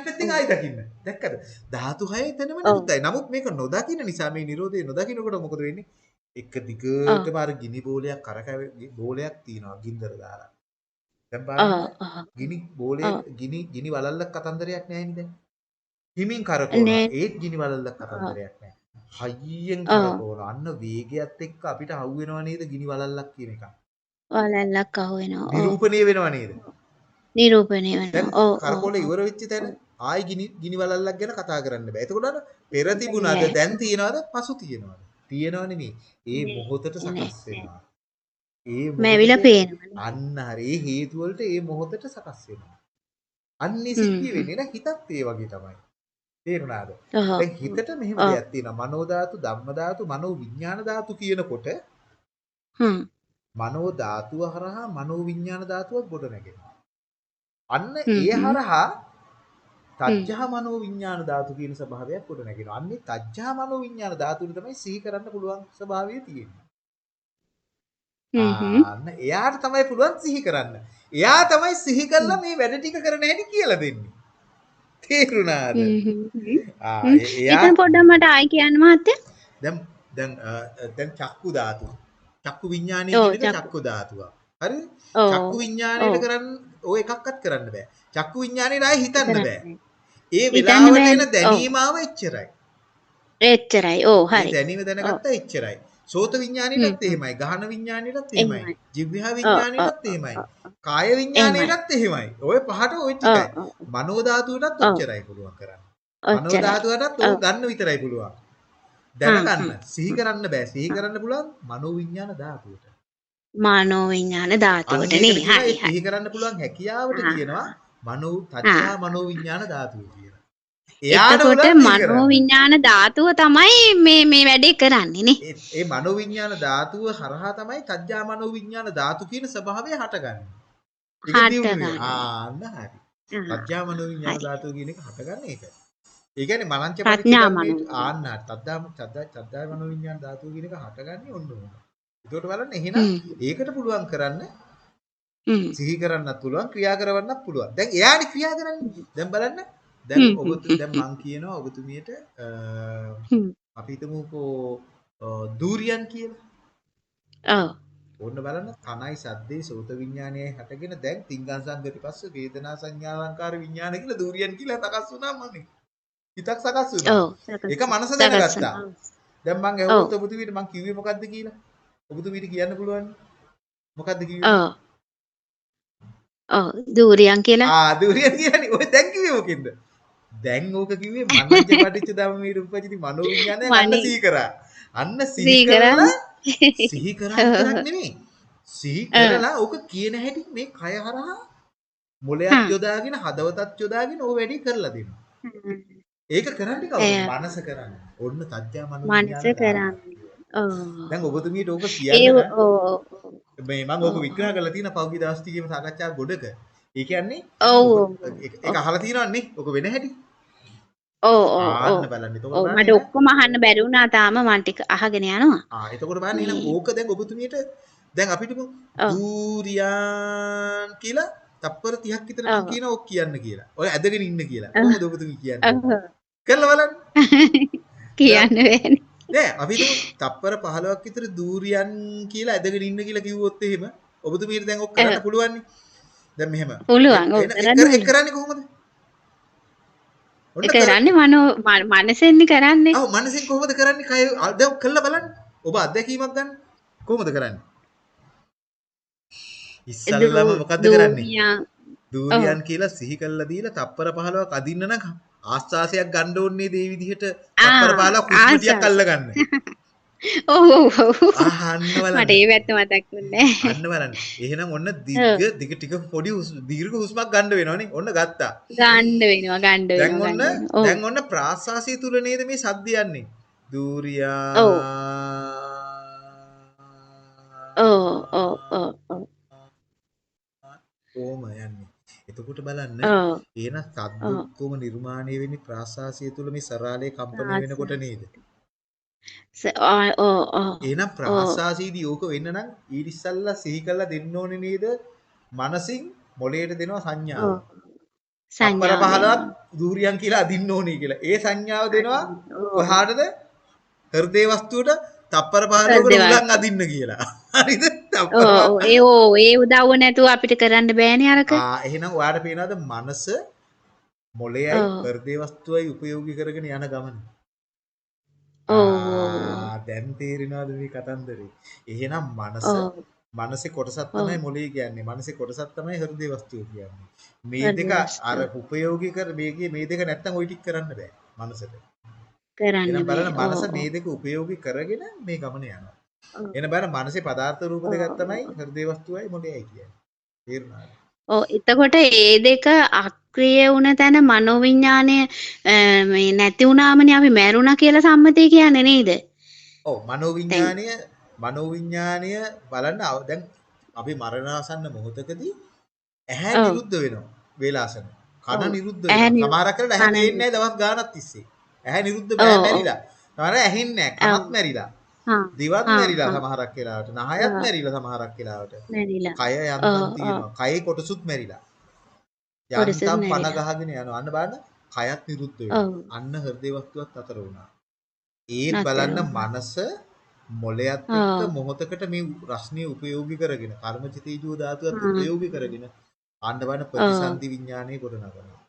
පැත්තෙන් ආයි දකින්න. දැක්කද? ධාතු හය ඔව්. නිරුද්ධයි. නමුත් මේක නොදකින්න නිසා මේ Nirodhe නොදකින්නකොට මොකද වෙන්නේ? එක ඔව්. දිගටම අර ගිනි බෝලයක් කරකැව බෝලයක් තියෙනවා ගින්දර දාලා. දැන් බලන්න. ගිනි බෝලේ. ගිනි ගිනි වලල්ලක් කතන්දරයක් නැහැනේ දැන්. හිමින් කරකවනවා. ඒත් ගිනි වලල්ලක්. කතන්දරයක් නැහැ. හයියෙන්. කරකවනවා. අන්න වේගයත් එක්ක අපිට අහු වෙනව නේද ගිනි වලල්ලක් කියන එක. වලල්ලක් අහු වෙනවා. නිරූපණය වෙනව නේද? නිරූපණය වෙනවා. ඔව් ඔව්. ඉවර වෙච්ච තැන ආයි ගිනි ගිනි වලල්ලක් ගැන කතා කරන්න බෑ. එතකොට අර පෙර තිබුණාද. දැන් තියනවාද පසු තියනවාද? තියනව නෙමෙයි. ඒ මොහොතට සකස් වෙනවා. ඒ මැවිලා පේනවනේ. අන්න හරි හේතු වලට ඒ මොහොතට සකස් වෙනවා. අන්නේ සිද්ධිය. වෙන්නේ නෑ හිතත් ඒ වගේ තමයි. තේරුණාද? දැන් හිතට මෙහෙම. දෙයක් තියෙනවා. මනෝ ධාතු, ධම්ම ධාතු, මනෝ විඥාන ධාතු කියනකොට හ්ම්. මනෝ ධාතුව හරහා මනෝ විඥාන ධාතුවක් ගොඩ නැගෙනවා. අන්න ඒ. හරහා හ්ම්. තජ්ජහ මනෝ විඥාන ධාතු කියන ස්වභාවයක් ගොඩ නැගෙනවා. අන්නේ තජ්ජහ මනෝ විඥාන ධාතුවේ තමයි සිහි කරන්න පුළුවන් ස්වභාවය තියෙන්නේ. ආන්න එයාට තමයි පුළුවන් සිහි කරන්න. එයා තමයි සිහි කරලා මේ වැඩ ටික කරන හැටි කියලා දෙන්නේ. තේරුණාද? ආ එයා එතන පොඩ්ඩක් මට ආයි කියන්න මහත්තයා. දැන් දැන් දැන් චක්කු ධාතු. චක්කු විඥානය කියන චක්කු. හරිද? ඔව් චක්කු විඥාණයට ඔව්. ඔය එකක්වත් කරන්න බෑ. චක්කු විඥාණයට ආයේ හිතන්න බෑ. ඒ වෙලාවට. එන ඔව්. දැනීම ආව එච්චරයි. එච්චරයි. ඒ හරි. දැනීම. දැනගත්තා එච්චරයි. සෝත හ්ම්. එහෙමයි. ගහන විඥාණයටත් එහෙමයි. ජීවහා විඥාණයටත් එහෙමයි. කාය. විඥාණයටත් එහෙමයි. ඔය පහට ඔව් ටිකයි. මනෝ ධාතුවටත්. ඔච්චරයි පුළුවන් කරන්න. මනෝ. ධාතුවටත්. ඕක ගන්න විතරයි පුළුවන්. දැනගන්න. සිහි කරන්න බෑ. සිහි කරන්න පුළුවන් මනෝ විඥාන ධාතුවට. මනෝ විඥාන ධාතුවට නේ. හරි හරි. කරන්න පුළුවන් හැකියාවට කියනවා මනෝ. තච්ඡා මනෝ විඥාන ධාතුව කියලා. එයාට මනෝ. විඥාන ධාතුව තමයි මේ මේ වැඩේ කරන්නේ නේ. ඒ මනෝ විඥාන ධාතුව හරහා තමයි තජ්ජා මනෝ විඥාන ධාතු කියන ස්වභාවය හටගන්නේ. හටගන්නේ. ආන්න හරි. තජ්ජා මනෝ විඥාන. ධාතුව කියන එක හටගන්නේ ඒක. ඒ කියන්නේ මනංච ප්‍රඥා මනෝ. ආන්න තද්දා තද්දා මනෝ විඥාන ධාතුව කියන එක හටගන්නේ ඔන්න ඕන. ඒකට බලන්න එහෙනම් ඒකට පුළුවන් කරන්න සිහි කරන්නත් පුළුවන් ක්‍රියා කරවන්නත් පුළුවන්. දැන් එයානේ ක්‍රියා කරන්නේ. දැන් බලන්න. දැන් හ්ම් ඔබ හ්ම් දැන් මං කියනවා ඔබතුමියට. අපි හිතමුකෝ දූරියන් කියලා. ඔව්. ඕන්න බලන්න කනයි සද්දේ සෝත විඥානයයි හටගෙන දැන් තිංගං සංගති පස්ස වේදනා සංඥා අලංකාර විඥාන කියලා දූරියන් කියලා සකස් වුණා මනේ. හිතක් සකස් වුණා. ඔව්. ඒක මනස දැනගත්තා. දැන් මං. ඇහුවොත් ඔබතුමීට මං කිව්වේ මොකද්ද කියලා? ඔබතුමීට කියන්න පුළුවන්. මොකද්ද කිව්වේ? ඔව්. ඔව්. දූරියන් කියලා. ආ දූරියන් කියන්නේ ඔය දැන් කිව්වේ මොකෙන්ද? දැන් ඕක කිව්වේ මනෝජ පටිච්ච ධම්මේ රූපජිති මනෝ විඥානය අන්න. සිහි කරා. අන්න සිහි සිහි කරා. කරලා සිහි කරා නෙමෙයි. සිහි කරලා ඕක කියන හැටි මේ කය හරහා මොලයක්. යොදාගෙන හදවතත් යොදාගෙන ඕ වැඩි කරලා දෙනවා. ඒක කරන්නේ කවුද? මනස කරන්නේ. ඔන්න තත්ත්‍ය මනෝ මනස විඥාන කරන්නේ. දැන් ඔබතුමීට ඕක කියන්න. මේ මම ඕක විග්‍රහ කරලා තියෙන පෞද්ගලික දවස් ටිකේම සාකච්ඡා ගොඩක. ඒ කියන්නේ ඔව්. ඒක අහලා තියෙනවන්නේ. ඕක වෙන හැටි. ඔව් ඔව් ඔව්. ආන්න බලන්න. ඔව් මට ඔක්කොම අහන්න බැරි වුණා තාම මම ටික අහගෙන යනවා. ආ එතකොට බලන්න මේ ඕක දැන් ඔබතුමියට දැන් අපිටම ඔව්. දූරියන් කියලා තප්පර 30ක් විතර. කියන ඕක කියන්න කියලා. ඔය ඇදගෙන ඉන්න කියලා. කොහොමද ඔබතුමී කියන්නේ? කරලා බලන්න. කියන්න වෙන්නේ. නෑ අපි තප්පර 15ක් විතර දූරියන් කියලා ඇදගෙන ඉන්න කියලා කිව්වොත් එහෙම ඔබතුමීට දැන් ඔක් කරන්න ඔව්. පුළුවන්. දැන් මෙහෙම. පුළුවන්. ඔව් කරන්න පුළුවන්. කරන්නේ කොහොමද? ඔන්න කරන්නේ මනෝ මනසෙන්නේ කරන්නේ. ආව මනසෙන් කොහොමද කරන්නේ? කය දැන් කළා බලන්න. ඔබ අත්දැකීමක් ගන්න. කොහොමද කරන්නේ? ඉස්සල්ලාම මොකද්ද කරන්නේ? ඔව්. දූරියන් කියලා සිහි කළා දීලා තප්පර 15ක් අදින්න නම් ආස්වාසයක් ගන්න ඕනේ මේ විදිහට හුස්ම ටිකක් ආසාස. අල්ලගන්න. ඔව් ඔව් මට. ඒ පැත්ත මතක් වුණේ. අන්න බලන්න. එහෙනම් ඔන්න. දිග දිග ටික පොඩි දීර්ඝ හුස්මක් ගන්න වෙනවනේ. ඔන්න ගත්තා. ගන්න වෙනවා ගන්න දැන් වෙනවා ඔන්න වෙනවා. ඔව්. දැන් ඔන්න ප්‍රාශ්වාසය තුල නේද මේ සද්ද යන්නේ. දූරියා ඔව්. ඔව් ඔව් ඔව් ඔව්. ඕම යන්නේ. එතකොට බලන්න. එහෙනම් සද්ද. ඔක්කොම නිර්මාණය වෙන්නේ ප්‍රාශ්වාසය තුල මේ සරාලේ කම්පණය වෙනකොට. නේද? එහෙනම් ඔව්. ප්‍රාශ්වාසයේදී ඕක වෙන්න නම් ඊට ඉස්සල්ලා සිහි කරලා දෙන්න ඕනේ නේද? මනසින් මොළයට දෙනවා සංඥාව. සංඥාව 15ක් දෙනවා. දූරියන් කියලා අදින්න ඕනේ කියලා. ඒ සංඥාව දෙනවා. කොහාටද? හෘදේ වස්තුවට තප්පර 15කට හෘදේ උලන්. අදින්න කියලා. හරිද? ඒ ඕ ඒ උදව්ව නැතුව අපිට කරන්න බෑනේ අරක. එහෙනම් ඔයාලට පේනවද මනස ඔව්. හෘදේ වස්තුවයි උපයෝගී කරගෙන යන ගමන. දැන් තේරෙනවද මේ කතන්දරේ? එහෙනම් මනස. මනසේ කොටසක්. තමයි මොළේ කියන්නේ. මනසේ කොටසක් තමයි හෘදේ වස්තුව කියන්නේ. මේ දෙක. අර උපයෝගී කර මේකේ මේ දෙක නැත්තම් ওই ටික කරන්න බෑ මනසට. කරන්න. බලන්න මනස. මේ දෙක උපයෝගී කරගෙන මේ ගමන යනවා. එහෙනම් බලන්න මනසේ පදාර්ථ රූප දෙකක්. තමයි හෘදේ වස්තුවයි මොළයයි කියන්නේ. තේරුණාද? ඔව් එතකොට ඒ දෙක අක්‍රිය වුණ තැන මනෝවිඤ්ඤාණය මේ නැති වුණාමනේ අපි මැරුණා කියලා සම්මතය කියන්නේ නේද? ඔව් මනෝවිඤ්ඤාණය මනෝවිඤ්ඤාණය බලන්න දැන් අපි මරණාසන්න මොහොතකදී ඇහැ නිරුද්ධ වෙනවා වේලාසන. කන නිරුද්ධ වෙනවා. සමහරක් කරලා ඇහැ පේන්නේ නැහැ දවස් ගාණක් තිස්සේ. ඇහැ නිරුද්ධ බෑ මැරිලා. සමහර ඇහෙන්නේ නැහැ. කනත් මැරිලා. දිවත් මැරිලා සමහරක් වෙලාවට. නහයත් මැරිලා සමහරක් වෙලාවට. කය යන්තම් තියෙනවා. කයේ කොටසුත් මැරිලා. යන්තම් මැරිලා. ගහගෙන යනවා. අන්න බලන්න කයත් නිරුද්ධ වෙනවා. අන්න හෘදේ වස්තුවත් අතර වුණා. ඒත් බලන්න. මනස මොළයත් එක්ක මොහොතකට මේ රස්නිය උපයෝගී කරගෙන කර්මජ තේජෝ ධාතුවත් උපයෝගී කරගෙන ආන්න බලන්න ප්‍රතිසන්දි විඥානය ගොඩනගනවා.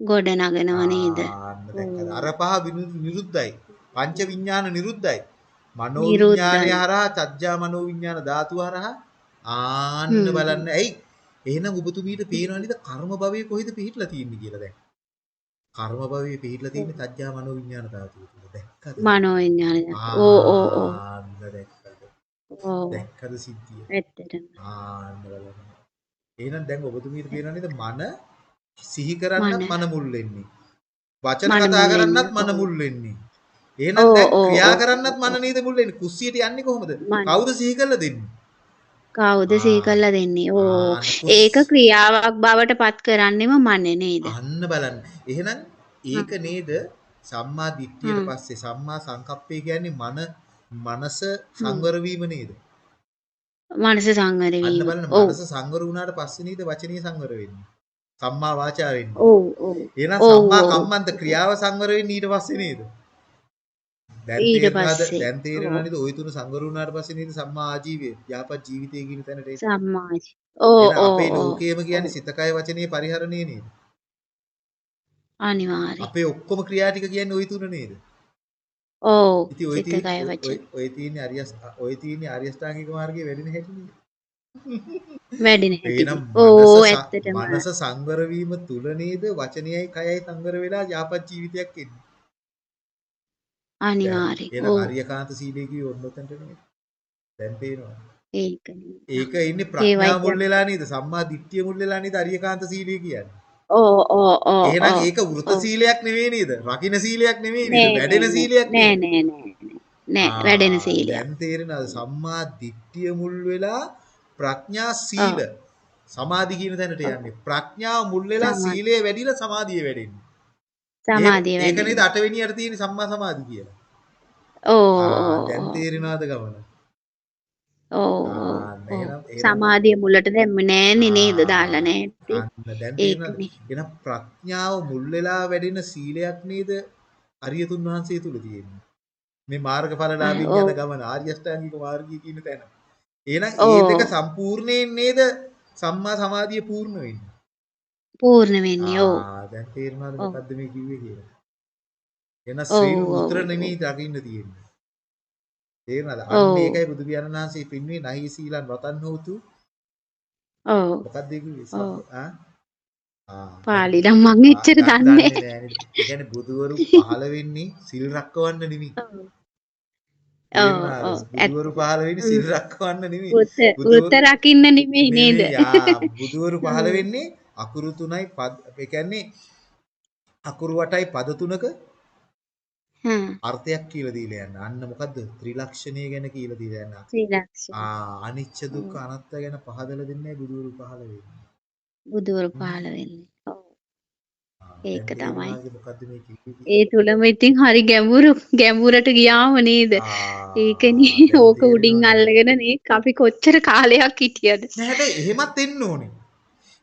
ගොඩ නගනව නේද? අර පහ නිරුද්ධයි. පංච විඥාන නිරුද්ධයි. මනෝ විඥානය නිරුද්ධයි. හරහා චජ්ජා මනෝ විඥාන ධාතුව හරහා ආන්න බලන්න. ඇයි? එහෙනම් ඔබතුමීට පේනවා නේද කර්ම භවයේ කොහෙද පිහිටලා තියෙන්නේ කියලා දැන්. කර්ම භවයේ පිහිටලා තියෙන්නේ චජ්ජා මනෝ විඥාන ධාතුව තුල. දැක්කද? මනෝවිඤ්ඤාණය. ඕ ඕ ඕ. ආන්න දැක්කද? ඔව් දැක්කද සිද්ධිය? ඇත්තටම. ආන්න බලන්න. එහෙනම් දැන් ඔබතුමීට පේනවා නේද මන සිහි කරන්නත් මන මුල් වෙන්නේ. වචන කතා කරන්නත්. මන මුල් වෙන්නේ. එහෙනම් දැන් ක්‍රියා. කරන්නත් මන නේද මුල් වෙන්නේ. කුස්සියට යන්නේ කොහොමද? කවුද සිහි කරලා දෙන්නේ? කවුද සිහි කරලා දෙන්නේ? ඕ ඒක ක්‍රියාවක් බවට පත් කරන්නෙම මනේ නේද? අන්න බලන්න. එහෙනම් ඒක නේද සම්මා දිට්ඨියට පස්සේ සම්මා සංකප්පය කියන්නේ මන මනස සංවර වීම නේද? මනස සංවර අන්න වීම. බලන්න ඔව් මනස සංවර වුණාට පස්සේ නේද වචනේ සංවර වෙන්නේ. සම්මා වාචා වෙන්නේ. ඔව් ඔව් එහෙනම් සම්මා කම්මන්ත ක්‍රියාව සංවර වෙන්නේ ඊට පස්සේ නේද? දැන් ඊට තේරෙනවද? පස්සේ දැන් තේරෙනව ඔව් නේද? ওই තුන සංවර වුණාට පස්සේ නේද සම්මා ආජීවය, යහපත් ජීවිතය කියන තැනට එන්නේ. සම්මාජ. ඕ එහෙනම් ඕ අපේ ඕ ලෝකයේම කියන්නේ ඔව් සිත කය වචනේ පරිහරණය නේද? අනිවාර්යෙන්. අපේ ඔක්කොම ක්‍රියා ටික කියන්නේ ওই තුන නේද? ඔව් ඉතින් ඔය සිත තියෙන කය ඔය වචන ඔය තියෙන්නේ අරියස් ඔය තියෙන්නේ ආර්යෂ්ටාංගික මාර්ගයේ වැඩෙන හැටි නේද? වැඩෙන හැටි. එහෙනම් ඕ මනස ස- ඇත්තටම මනස සංවර වීම තුල නේද වචනයයි කයයි සංවර වෙලා යහපත් ජීවිතයක් එන්නේ. එහෙනම් ඔව් ආර්යකාන්ත සීලය කිව්ව ඔන්නතන්ට නේද? දැන් පේනවා. ඒකනේ. ඒක ඉන්නේ ඒ ප්‍රඥාව මුල් වෙලා නේද? සම්මා දිට්ඨිය මුල් වෙලා නේද ආර්යකාන්ත සීලය කියන්නේ. ඕ ඕ ඕ එහෙනම් ඒක වෘත සීලයක් නෙවෙයි නේද? රකින්න සීලයක් නෙවෙයි නේද? වැඩෙන සීලයක් නෑ? නෑ නෑ නෑ වැඩෙන සීලයක්. දැන් තේරෙනවද? සම්මා දිට්ඨිය මුල් වෙලා ප්‍රඥා සීල සමාධි කියන තැනට යන්නේ. ප්‍රඥාව මුල් වෙලා සීලය වැඩිලා සමාධිය වැඩෙන්නේ. සමාධිය ඒක නේද. අටවෙනියට තියෙන සම්මා සමාධි කියලා. ඕ දැන් තේරෙනවද ගමන? ඕ සමාධිය මුලට දැම්මේ නෑනේ නේද දාලා නැත්තේ දැන් ප්‍රඥාව මුල් වෙලා වැඩෙන සීලයක් නේද අරියතුන් වහන්සේ තුල තියෙන්නේ. මේ මාර්ගඵලලාභින් ඔව් යන ගමන ආර්ය අෂ්ටාංගික මාර්ගය කියන තැන. එහෙනම් ඒ දෙක සම්පූර්ණයෙන් නේද සම්මා සමාධිය පූර්ණ වෙන්නේ. පූර්ණ වෙන්නේ ඔව් දැන් තේරුණාද මොකද්ද මේ කිව්වේ කියලා. ඔව් මුත්‍ර ඔව් නෙමෙයි දකින්න තියෙන්නේ. තේරුණාද? අන්න ඒකයි බුදු පියාණන් වහන්සේ පින්වේ නහි සීලන් රතන් හෝතු ඔව් මොකක්ද ඒ කිව්වේ? ආ පාලි නම් මං එච්චර දන්නේ දන්නේ නෑ නේද? ඒ කියන්නේ බුදුවරු පහළ වෙන්නේ සිල් රැකවන්න නෙමෙයි. ඔව්? ඔව් බුදුවරු පහළ වෙන්නේ සිල් රැකවන්න නෙමෙයි. වෘත රකින්න නෙමෙයි නේද බුදුවරු පහළ වෙන්නේ අකුරු තුනයි පද ඒ කියන්නේ අකුරු වටයි පද තුනක හා අර්ථයක් කියලා දීලා යන්න. අන්න මොකද්ද? ත්‍රිලක්ෂණය ගැන කියලා දීලා යන්න. ශ්‍රී ලක්ෂණ ආ අනිච්ච දුක්ඛ අනාත්ත ගැන පහදලා දෙන්නේ බුදුවරු පහළ වෙන්නේ. බුදුවරු හ්ම්. පහළ වෙන්නේ ඒක තමයි? ඒ තුලම ඉතින් හරි ගැඹුරු ගැඹුරට ගියාම නේද ඒකනේ ඕක උඩින්? අල්ලගෙන නේ අපි කොච්චර කාලයක් හිටියද නෑ හැබැයි එහෙමත් එන්න ඕනේ.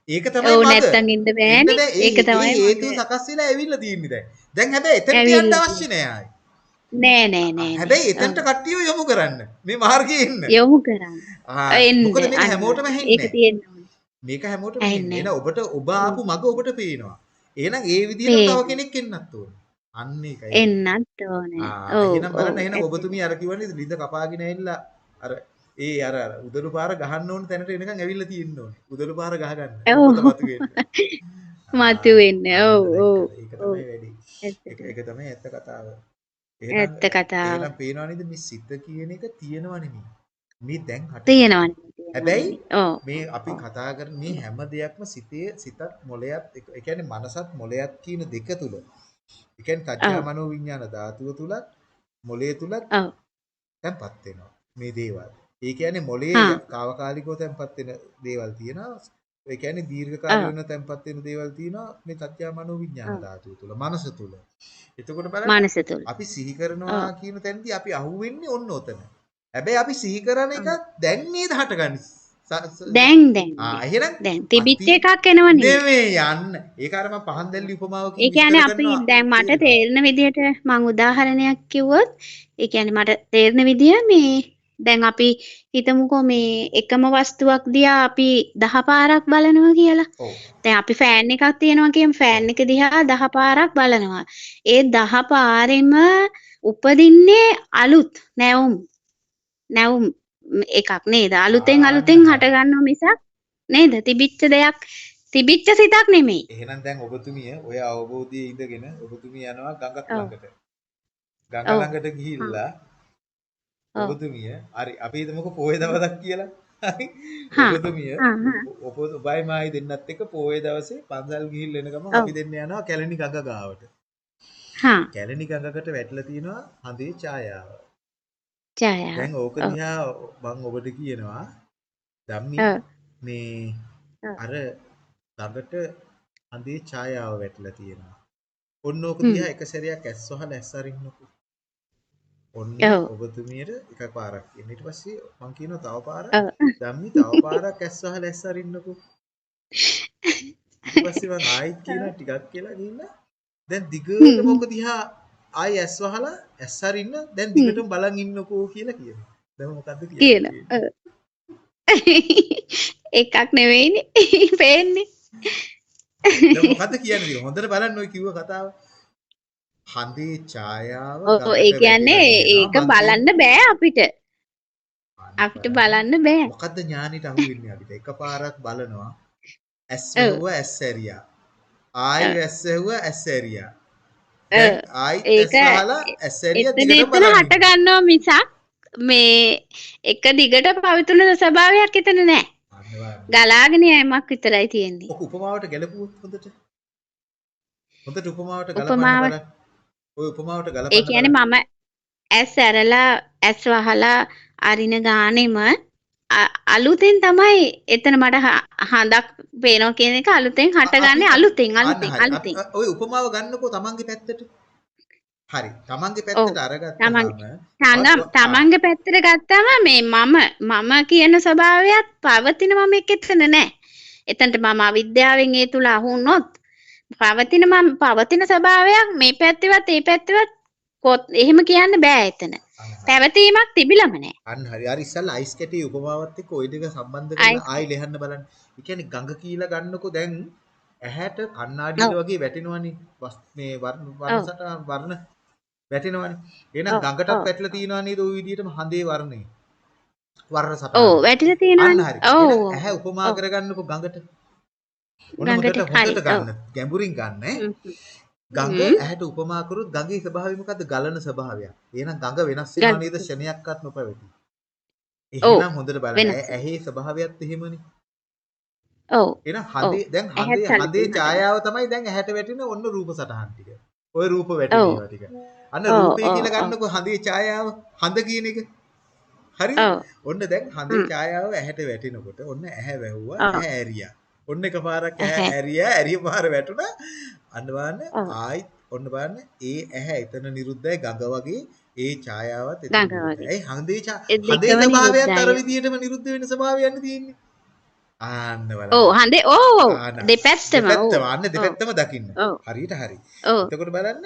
ඒක තමයි. නැත්තම් ඉන්න බෑනේ ඒක තමයි හේතුව සකස් වෙලා ඇවිල්ලා තියෙන්නේ දැන්. දැන් හැබැයි එතනට යන්න ඇවිල්ලා අවශ්‍ය තියෙන්නේ නෑ ආයි. නෑ නෑ නෑ හැබැයි එතනට කට්ටියව යොමු කරන්න. මේ මාර්ගයේ එන්න. යොමු කරන්න එන්න මොකද මේක හැමෝටම ඒක ඇහෙන්නේ නෑ. තියෙන්න ඕනේ මේක හැමෝටම. ඇහෙන්නේ එහෙනම් ඔබට ඔබ ආපු මග ඔබට පේනවා. එහෙනම් ඒ විදිහටම තව කෙනෙක් එන්නත් ඕනේ. අන්න ඒකයි. එන්නත් ඕනේ ඔව් එහෙනම් බලන්න එහෙනම් ඇත්ත ඔබතුමිය අර කිව්වනේ ලිඳ කපාගෙන ඇවිල්ලා අර ඒ අර උදළු පාර ගහන්න ඕන තැනට එනකන් ඇවිල්ලා තියෙන්න ඕනේ. උදළු පාර ගහ ගන්න. මතු වෙන්න. මතු වෙන්න ඔව් ඔව් ඒක තමයි වැඩි. ඒක ඒක තමයි ඇත්ත කතාව. ඇත්ත කතාව එහෙනම් පේනවා නේද මේ සිත කියන එක තියෙනව නෙමෙයි. මේ දැන් හටගන්න. තියෙනවනේ තියෙනවනේ හැබැයි මේ අපි කතා කරන මේ හැම දෙයක්ම සිතේ සිතත් මොලයත් ඒ කියන්නේ මනසත් මොලයත් කියන දෙක තුල. ඒ කියන්නේ තජ්ජා මනෝ විඥාන ධාතුව තුලත් මොලය තුලත් ඔව් තැම්පත් වෙනවා මේ දේවල්. ඒ කියන්නේ මොලේ හා తాවකාලිකව තැම්පත් වෙන දේවල් තියෙනවා. ඒ කියන්නේ ඔව් දීර්ඝකාලීනව තැම්පත් වෙන දේවල් තියෙනවා මේ තත්ත්‍යා මනෝ විඥාන ධාතුව තුල මනස තුල. එතකොට බලන්න මනස තුල අපි සිහි කරනවා කියන තැනදී අපි අහුවෙන්නේ ඔන්න ඔතන. හැබැයි අපි සිහි කරන එක දැන් නේද හටගන්නේ. දැන් දැන් ආ එහෙනම් දැන් තිබිච්ච එකක් එනව නෙමෙයි යන්න. ඒක අර මම පහන් දැල්ලි උපමාවකින් ඒ කියන්නේ අපි දැන් මට? තේරෙන විදිහට මම උදාහරණයක් කිව්වොත් ඒ කියන්නේ මට තේරෙන විදිය මේ දැන් අපි හිතමුකෝ මේ එකම වස්තුවක් දිහා අපි දහ පාරක් බලනවා කියලා. දැන් අපි ෆෑන් එකක් තියෙනවා කියමු. ෆෑන් එක දිහා දහ පාරක් බලනවා. ඒ දහ පාරෙම උපදින්නේ අලුත් නැවුම් නැවුම් එකක් නේද? අලුතෙන් අලුතෙන් හරි. හටගන්නවා මිසක් නේද? තිබිච්ච දෙයක් තිබිච්ච සිතක් නෙමෙයි. එහෙනම් දැන් ඔබතුමිය ඔය අවබෝධයේ ඉඳගෙන ඔබතුමිය යනවා ගඟක්. ළඟට. ගඟ. ළඟට. ගිහිල්ලා. ඔබතුමිය හරි අපි හිතමුකෝ පොයේ දවසක් කියලා. හරි. ඔබතුමිය. ඔබ ඔබයි මායි දෙන්නත් එක්ක පොයේ දවසේ පන්සල් ගිහිල්ලා එන ගමන්. අපි දෙන්න යනවා කැලණි ගඟ ගාවට. හා. කැලණි ගඟකට වැටලා තියෙනවා හඳේ ඡායාව. ඡායාව. දැන් ඕක. දිහා මම ඔබට කියනවා ධම්මි. මේ. අර ළඟට හඳේ ඡායාව වැටලා තියෙනවා. ඔන්න ඕක. දිහා එක සැරයක් ඇස් වහලා ඇස් අරින්නකෝ. ඔන්න. ඔබතුමියට එකපාරක් කියන්න. ඊට පස්සේ මං කියනවා තව පාරක්. ධම්මි තව පාරක් ඇස් වහලා ඇස් අරින්නකෝ. ඊට පස්සේ මං ආයිත් කියනවා ටිකක් කියලා ගිහිල්ලා දැන් දිගටම. ඔක දිහා ආයි ඇස් වහලා ඇස් අරින්න දැන්. දිගටම බලන් ඉන්නකෝ කියලා කියනවා. දැන් මොකද්ද කියලා. එකක් නෙවෙයිනේ පේන්නේ. දැන් මොකද්ද කියන්න? හොඳට බලන්න ඔය කිව්ව කතාව. හඳේ ඡායාව ඔව් ඒ කියන්නේ. ඒක බලන්න බෑ අපිට. අපිට බලන්න. බෑ. මොකද්ද ඥානෙට අහු වෙන්නේ අපිට? එකපාරක් බලනවා. ඇස්. වැහුවා ඇස් ඇරියා. ආයි. ඇස් වැහුවා ඇස් ඇරියා. ඇස් ඒක එතන හට. ගන්නවා මිසක් මේ එක දිගට පවතුන ස්වභාවයක් එතන නෑ. ගලාගෙන යෑමක් විතරයි තියෙන්නේ. උපමාවට ගැලපුවොත් හොඳට. හොඳට උපමාවට ගලපන්න බලන්න. ඔය උපමාවට ඒ ගලපන්න කියන්නේ බලන්න. මම ඇස් ඇරලා ඇස් වහලා අරින ගානෙම අලුතෙන් තමයි එතන මට හඳක් පේනවා කියන එක අලුතෙන් හටගන්නේ අලුතෙන් අලුතෙන් අලුතෙන්. ඔය උපමාව ගන්නකෝ තමන්ගේ පැත්තට. හරි. තමන්ගේ. පැත්තට අරගත්තාම තමන්ගේ පැත්තට ගත්තාම මේ මම මම කියන ස්වභාවයත් පවතින මම එතන නෑ. එතනට මම අවිද්‍යාවෙන් ඒ තුල අහු වුණොත් පවතින මම පවතින ස්වභාවයක් මේ පැත්තෙවත් ඒ පැත්තෙවත් කොත්- එහෙම කියන්න බෑ එතන. අන්න හරි. පැවතීමක් තිබිලම නෑ. අන්න හරි. අර ඉස්සල්ලා අයිස් කැටි උපමාවත් එක්ක ওই දෙක සම්බන්ධ අයිස් කරලා ආයි ලෙහන්න බලන්න. ඒ කියන්නේ ගඟ කියලා ගන්නකො දැන් ඇහැට කණ්ණාඩියට ඔව් වගේ වැටෙනවනේ. වස්- මේ වර්ණ ඔව් වර්ණ සටහන් වර්ණ වැටෙනවනේ. එහෙනම් ඔව් ගඟටත් ඔව් වැටලා තියෙනවා නේද ওই විදිහටම හඳේ වර්ණේ. වර්ණ ඔව් සටහන. වැටිලා අන්න තියෙනවනේ. හරි. එහෙනම් ඔව් ඇහැ උපමා ඔව් කරගන්නකො ගඟට. ගඟට හොඳට හරි. ගන්න. ගැඹුරින් ගන්න. ගඟ. ඇහැට උපමා කරොත් ගඟේ ස්වභාවය මොකද්ද? ගලන ස්වභාවයක්. එහෙනම් ගඟ වෙනස් වෙනව නේද? ක්ෂණයක්වත් නොපැවති. එහෙනම් හොඳට බලන්න. ඇහි ස්වභාවයත් එහෙමනේ. ඔව්. එහෙනම් හදේ දැන් හදේ හදේ. ඡායාව තමයි දැන් ඇහැට වැටෙන ඔන්න රූප සටහන් ටික. ওই රූප ඔව්. වැටෙන ඒවා ටික. අන්න රූපේ කියලා. ගන්නකො හදේ ඡායාව හඳ කියන එක. ඔව්. ඔන්න දැන් හඳේ. ඡායාව ඇහැට වැටෙනකොට ඔන්න ඇහැ වැහුවා. ඇහැ ඇරියා. ඔන්න එකපාරක්. ඇරියා ඇරිය පාර වැටුණා. අන්න බලන්න. ආයිත් ඔන්න බලන්න ඒ ඇහැ එතන නිරුද්ධයි ගඟ වගේ ඒ ඡායාවත් එතන හඳේ ඒ හඳේ දෙකම ස්වභාවයත් අර. විදිහටම නිරුද්ධ වෙන ස්වභාවයක්නේ තියෙන්නේ. ආන්න බලන්න. ඔව් හඳේ ආන්න දෙපැත්තම ඔව්. දෙපැත්තම අන්න. දෙපැත්තම දකින්න. හරියට හරි. එතකොට බලන්න.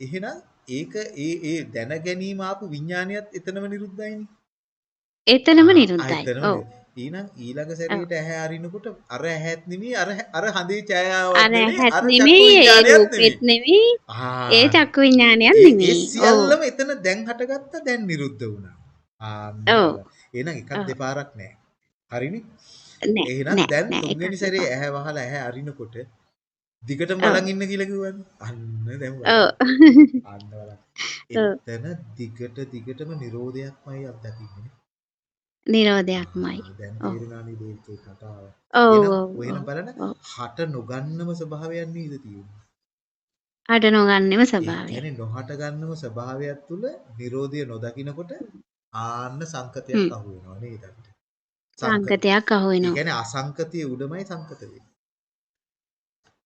එහෙනම් ඒක ඒ ඒ දැන ගැනීම ආපු විඥානියත් එතනම නිරුද්ධයිනේ. එතනම නිරුද්ධයි. ඔව්. ඊනම් ඊළඟ. සැරේට ඇහැ අරිනකොට අර ඇහත් නෙමෙයි අර අර හඳේ ඡායාවක් නෙමෙයි අර චක්කු නෙමෙයි ඒ ඒ ආ චක්කු විඥානයක් ඒ ඒ නෙමෙයි. ඔව්. සියල්ලම එතන දැන් හටගත්ත දැන් නිරුද්ධ වුණා. බලන්න. එහෙනම් එකක්. දෙපාරක් නෑ. හරිනේ? නෑ එහෙනම් දැන් තුන්වෙනි සැරේ. ඇහැ වහලා ඇහැ අරිනකොට දිගටම. බලන් ඉන්න කියලා කිව්වනේ. අන්න දැන්. අන්න බලන්න. එතන දිගට දිගටම නිරෝධයක්මයි අත්දකින්නේ. නිරෝධයක්මයි. ඔව්. ඔව් එහෙනම්. බලන්න. හට නොගන්නම ස්වභාවයක් නේද තියෙන්නේ. අඩ නොගන්නෙම ඒ ස්වභාවය. කියන්නේ නොහට ගන්නම ස්වභාවයක් තුල Nirodha නොදකින්නකොට ආන්න සංකතයක්. අහු වෙනවා නේද. සංකතයක් අහු ඒ වෙනවා. කියන්නේ අසංකතිය උඩමයි සංකත වෙන්නේ.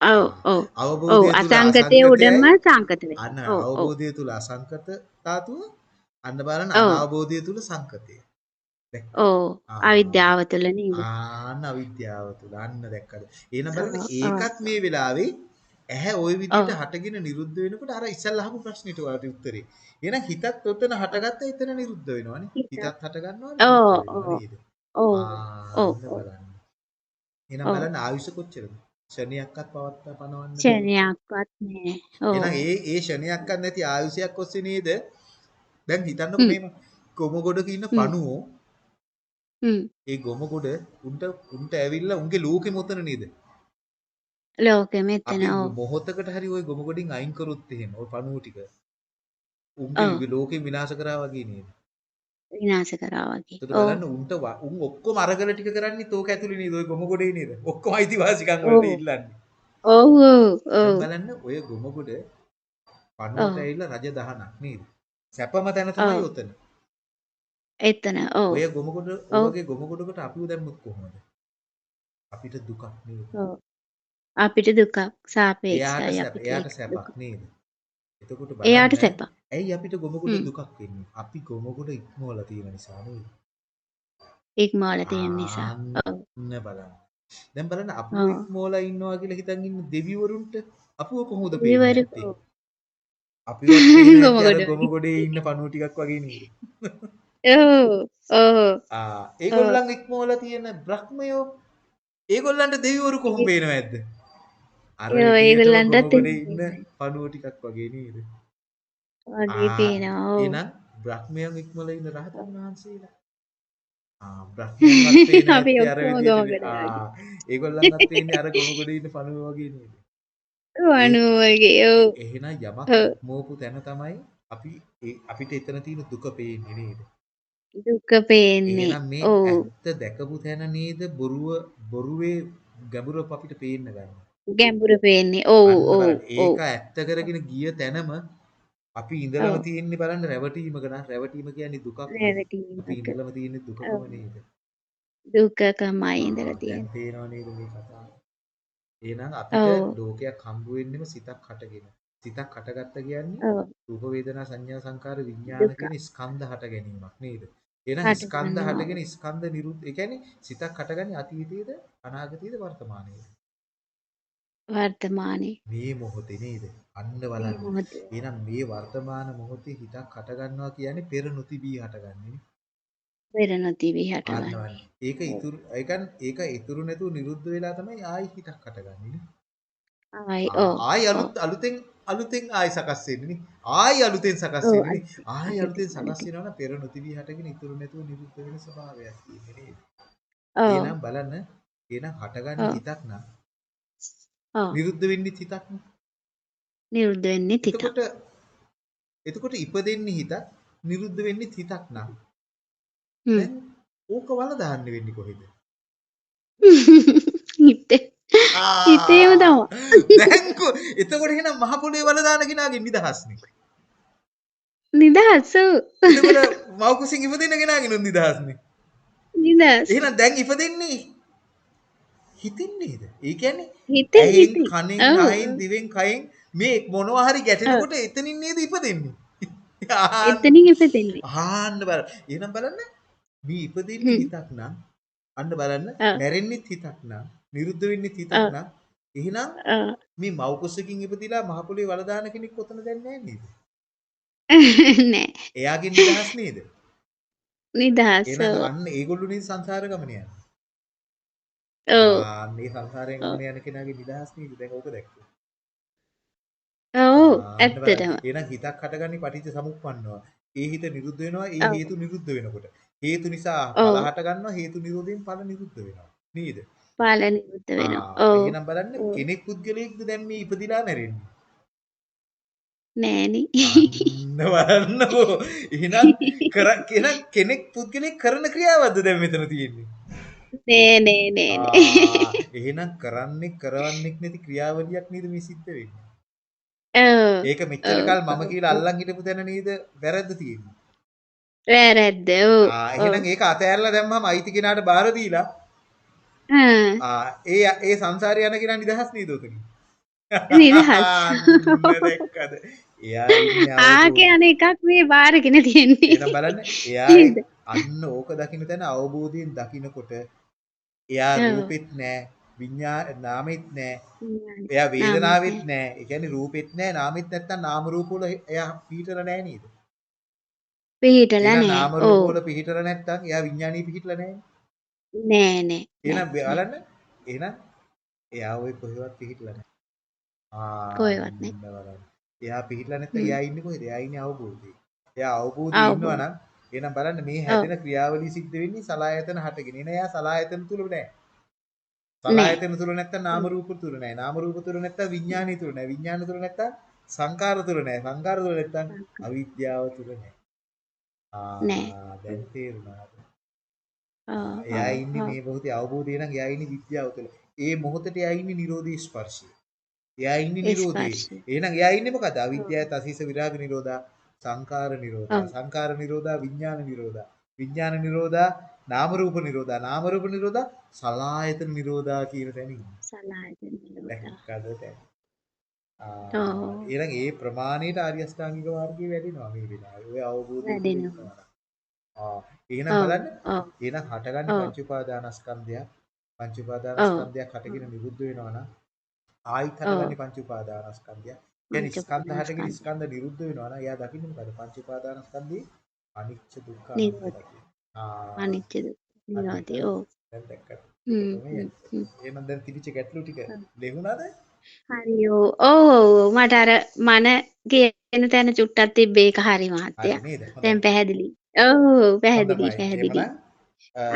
ඔව් ඔව්. ඔව් අවබෝධය අසංකතයේ උඩම සංකත වෙනවා. අන්න. අවබෝධය තුල අසංකත ධාතුව අන්න බලන්න ඔව්. අනාවබෝධය තුල සංකතය. ආ අවිද්‍යාව තුළ නේද? ආන්න අවිද්‍යාව තුල අන්න දැක්කද? එහෙනම් බලන්න. ඒකත් මේ වෙලාවේ ඇහැ ওই. විදිහට හටගෙන නිරුද්ධ වෙනකොට අර ඉස්සල්ලා අහපු ප්‍රශ්නෙට වාට උත්තරේ. එහෙනම් හිතත් ඔතන හටගත්ත එතන නිරුද්ධ වෙනවනේ. හිත. හිතත් හට ගන්නවා ඔව් නිරුද්ධ වෙනවා ඔව්. නේද? ඔව්. ඔව් ආන්න ඔව්. බලන්න. එහෙනම්. බලන්න ආයුෂ කොච්චරද? ක්ෂණයක්වත් පවත්වා පනවන්න බැහැ. ක්ෂණයක්වත් නෑ. ඔව්. එහෙනම් ඒ ඒ ක්ෂණයක්වත් නැති ආයුෂයක් ඔස්සේ නේද? දැන් හිතන්නකො හ්ම්. මේම ගොම ගොඩක ඉන්න. පණුවෝ හ්ම්. ඒ ගොම ගොඩ උන්ට උන්ට ඇවිල්ලා උන්ගේ ලෝකෙම උතන නේද? ලෝකෙ මෙතන අපි ඔව්. මොහොතකට හරි ওই ගොම ගොඩින් අයින් කරොත් එහෙම ওই පණුව ටික ඔව්. උන්ගේ ලෝකෙ විනාශ කරා වගේ නේද? විනාශ කරා වගේ. එතකොට ඔව්. බලන්න උන්ට ව- උන් ඔක්කොම අරගල ටික කරන්නේ තෝක ඇතුලේ නේද? ওই ගොම ගොඩේ නේද? ඔක්කොම අයිතිවාසිකම් ඔව්. වලට ඉල්ලන්නේ. ඔව් ඔව් දැන් ඔව්. බලන්න ඔය ගොම ගොඩ ඔව්. පණුවට ඇවිල්ලා රජ දහනක් නේද? සැපම තැන තමයි ඔව්. උතන. එතන ඔව්. ඔය ගොම ගොඩ ඔය ඔව්. වගේ ගොම ගොඩකට අපිව දැම්මොත් කොහොමද? අපිට දුකක් නේද? ඔව්. අපිට දුකක් එයාට සාපේක්ෂයි සැප අපිට එයාට ඒක දුක. සැපක් නේද? එතකොට එයාට බලන්න සැපක්. ඇයි අපිට ගොම ගොඩ හ්ම්. දුකක් වෙන්නේ? අපි ගොම ගොඩ ඉක්මවලා තියෙන නිසා නේද? ඉක්මවල තියෙන නිසා. ඔව්. අන්න බලන්න. දැන් බලන්න අපුව ඔව්. ඉක්මවලා ඉන්නවා කියලා හිතන් ඉන්න දෙවිවරුන්ට අපුව කොහොමද පේන්නේ දෙවිවරු නැත්තේ? අපිවත් පේන්නේ නැති අර ගොඩ. ගොම ගොඩේ ඉන්න පණුව ටිකක් වගේ නේද? ඔව්. ඔව්. ආ. ඒගොල්ලන් ඉක්මවලා තියෙන බ්‍රහ්මයෝ ඒගොල්ලන්ට දෙවිවරු කොහොම පේනවද? අර ඒගොල්ලන්ටත් ඉන්න පණුව ටිකක් වගේ නේද? වගේ පේනවා. එහෙනම් බ්‍රහ්මයන් ඉක්මවලා ඉන්න රහතන් වහන්සේලා අපි ඔක්කොම ගොම. ආ ඒගොල්ලන්වත් පේන්නේ අර ගොම ගොඩේ ඉන්න පණුව වගේ නේද? වණු වගේ. ඔව්. එහෙනම් යමක්. ඉක්මවපු තැන තමයි අපි අපිට එතන තියෙන දුක පේන්නේ නේද? දුක පේන්නේ. එහෙනම් මේ ඔව්. ඇත්ත දැකපු තැන නේද බොරුව බොරුවේ ගැඹුර අපිට පේන්න ගන්න. ගැඹුර පේන්නේ. ඔව් අන්න ඔව් බලන්න ඔව්. ඒක ඇත්ත කරගෙන ගිය තැනම අපි ඉඳලම ඔව්. තියෙන්නේ බලන්න රැවටීමක න රැවටීම කියන්නේ දුකක්මනේ. අපි රැවටීමක. ඉඳලම තියෙන්නේ ඔව්. දුකකම නේද? දුකකමයි ආ ඉඳලා දැන් තියෙන්නේ. තේරෙනව නේද මේ කතාව? එහෙනම් අපිට ඔව්. ලෝකයක් හම්බ වෙන්නෙම සිතක් හටගෙන. සිතක් හටගත්ත කියන්නේ ඔව්. රූප වේදනා සංඥා සංකාර විඥාන දුක. කියන ස්කන්ධ හට ගැනීමක් නේද? එහෙනම් ස්කන්ධ. හටගෙන ස්කන්ධ නිරුද්ධ ඒ කියන්නේ සිතක් හටගන්නේ අතීතයේද අනාගතයේද වර්තමානයේද? වර්තමානයේ මේ මොහොතේ නේද? අන්න බලන්න. එහෙනම් මේ වර්තමාන මොහොතේ හිතක් හට ගන්නවා කියන්නේ පෙර නොතිබී හටගන්නේ. පෙර නොතිබී හටගන්නේ. ඒක ඉතුරු ඒ කියන්නේ ඒක ඉතුරු නැතුව නිරුද්ධ වෙලා තමයි ආයි හිතක් හටගන්නේ. ආයි ඔව්. ආයි. අලුත් අලුතෙන් අලුතෙන් ආයි සකස් වෙන්නේ. ආයි අලුතෙන් සකස්. වෙන්නේ. ආයි අලුතෙන් සකස් වෙනවා නම් පෙර නොතිබී හටගෙන ඉතුරු නැතුව නිරුද්ධ වෙන ස්වභාවයක් තියෙන්නේ නේද? එහෙනම් බලන්න එහෙනම් හටගන්නේ. හිතක් නම්. නිරුද්ධ වෙන්නේ හිතක්නේ. නිරුද්ධ වෙන්නේ හිත. එතකොට එතකොට ඉපදෙන්නේ හිත නිරුද්ධ වෙන්නේ හිතක් නම්. ඕක වල දාන්න වෙන්නේ කොහෙද? හිතේ. හිතේම තමයි. දැන් කො එතකොට එහෙනම් මහ පොළේ වල දාන කෙනාගේ නිදහස්නේ. නිදහස. එතකොට මව් කුසින් ඉපදෙන කෙනාගේ නිදහස්නේ. නිදහස්. එහෙනම් දැන් ඉපදෙන්නේ හිතින් නේද? ඒ කියන්නේ හිතේ හිතේ. කනෙන් ඔව්. නහයෙන් දිවෙන් කයෙන් මේ මොනවා හරි ගැටෙනකොට එතනින් නේද ඉපදෙන්නේ. එතනින් ඉපදෙන්නේ. ආන්න බලන්න. එහෙනම් බලන්න මේ ඉපදෙන්නේ. හිතක් නම් අන්න බලන්න. මැරෙන්නෙත් හිතක් නම් නිරුද්ධ වෙන්නෙත් හිතක් ඔව්. නම් එහෙනම්. මේ මව් කුසකින් ඉපදිලා මහ පොළේ වල දාන කෙනෙක් ඔතන දැන් නැහැ නේද? නෑ. එයාගේ නිදහස් නේද? නිදහස්. එහෙනම්. අන්න ඒගොල්ලෝ නේද සංසාර ගමන යන්නේ. ඔව්. ආ මේ සංසාරයෙන් ගමන යන කෙනාගේ නිදහස් නේද? දැන් ඕක දැක්කේ. ඔව්. ඇත්තටම. එහෙනම් හිතක් හටගන්නේ පටිච්ච සමුප්පන්නවා. ඒ හිත නිරුද්ධ වෙනවා ඒ. හේතු නිරුද්ධ වෙනකොට. හේතු නිසා. ඵල හට ගන්නවා හේතු නිරෝධයෙන් ඵල නිරුද්ධ වෙනවා. නේද? පාල නිරුද්ධ වෙනවා. ආ ඔව්. එහෙනම් බලන්න. කෙනෙක් පුද්ගලයෙක්ද දැන් මේ ඉපදිලා මැරෙන්නේ. නෑනේ. අන්න බලන්නකෝ. එහෙනම් කර කෙනෙක් කෙනෙක් පුද්ගලයෙක් කරන ක්‍රියාවක්ද දැන් මෙතන තියෙන්නේ. නෑ නෑ නෑ ආ නෑ. එහෙනම් කරන්නේ කරවන්නෙක් නැති ක්‍රියාවලියක් නේද මේ සිද්ධ වෙන්නේ. ඔව්. ඒක මෙච්චර ඔව්. කල් මම කියලා අල්ලන් හිටපු තැන නේද වැරද්ද තියෙන්නේ. වැරද්ද. ඔව්. ආ ඔව්. එහෙනම් ඒක අතහැරලා දැම්මම අයිති කෙනාට බාර දීලා ආ. ආ ඒ ඒ සංසාරේ යන කෙනා නිදහස් නේද උතනින්? නිදහස්. අන්න දැක්කද? එයා ඉන්නේ ආ අවබෝධ. කියන එකක් මේ බාරගෙන තියෙන්නේ. බලන්න එයා? අන්න ඕක දකින්න තැන අවබෝධයෙන් දකින්නකොට එයා. රූපෙත් නෑ විඤ්ඤා නාමෙත් නෑ. එයා වේදනාවෙත් නෑ. ඒ කියන්නේ රූපෙත් නෑ නාමෙත් නැත්තම් නාම රූප වල එයා පිහිටලා නෑ නේද පිහිටලා නෑ. නාම රූප. වල පිහිටලා නැත්තම් එයා විඤ්ඤාණී පිහිටලා නෑ නෑ නෑ. එහෙනම්. බලන්න එහෙනම් එයා ওই කොහෙවත් පිහිටලා නෑ කොහෙවත් නෑ. ආන්න බලන්න එයා පිහිටලා නැත්තම් හ්ම්. එයා ඉන්නේ කොහෙද එයා ඉන්නේ අවබෝධයේ එයා අවබෝධයේ ඉන්නවා. නම් එහෙනම් බලන්න මේ. හැදෙන ක්‍රියාවලිය සිද්ධ වෙන්නේ සලායතන හටගෙන. එන එයා සලායතන තුල නෑ. නෑ. සලායතන තුල නැත්තම් නාම රූප තුල නෑ. නාම රූප තුල නැත්තම් විඥානය තුල නෑ. විඥාන තුල නැත්තම් සංකාර තුල නෑ. සංකාර තුල නැත්තම් අවිද්‍යාව තුල නෑ. නෑ. ආ දැන් තේරුණාද? ඔව්. එයා ඔව්. ඉන්නේ ඔව්. මේ මොහොතේ අවබෝධය නම් එයා ඉන්නේ විද්‍යාව තුළ. ඒ මොහොතේ එයා ඉන්නේ නිරෝධී ස්පර්ශය. එයා ඉන්නේ නිරෝධී. ස්පර්ශය. එහෙනම් එයා ඉන්නේ මොකද? අවිද්‍යාව, තසීස, විරාග නිරෝධා, සංකාර නිරෝධා, ඔව්. සංකාර නිරෝධා, විඥාන නිරෝධා, විඥාන නිරෝධා, නාම රූප නිරෝධා, නාම රූප නිරෝධා, සලායතන නිරෝධා කියන තැන ඉන්නේ. සලායතන නිරෝධා. දැක්කද දැන්? ආ ඔව්. එහෙනම් ඒ ප්‍රමාණයට ආර්ය අෂ්ටාංගික මාර්ගය වැඩෙනවා මේ වෙලාවේ. ඔය අවබෝධය වැඩෙනවා. ආ එහෙනම් ඔව්. බලන්න ඔව්. එහෙනම් හටගන්නේ ඔව්. පංච උපාදානස්කන්ධයක් පංච ඔව්. උපාදානස්කන්ධයක් හටගෙන නිරුද්ධ වෙනවා නම් ආයිත් ඔව්. හටගන්නේ පංච උපාදානස්කන්ධයක්. කියන්නේ ස්කන්ධ හටගෙන උපාදානස්කන්ධය. ස්කන්ධ නිරුද්ධ වෙනවා නම් එයා දකින්නේ මොකද? පංච උපාදානස්කන්ධේ අනිච්ච දුක්ඛ අනාත්ම නිරෝධ. දකින්න. ආ අනිත්‍ය දුක්ඛ නිරෝධය. දැන් ඔව්. දැන් දැක්කද? හ්ම්. හ්ම්. හ්ම්. එහෙනම් දැන් තිබිච්ච ගැටලු ටික. ලෙහුණාද? හරි ඔව්. ඔව් ඔව්. මට අර මන කියන තැන චුට්ටක් තිබ්බේ ඒක හරි හරි මහත්තයා. නේද? හොඳයි. දැන් පැහැදිලි. ඔව් පැහැදිලි. පැහැදිලි.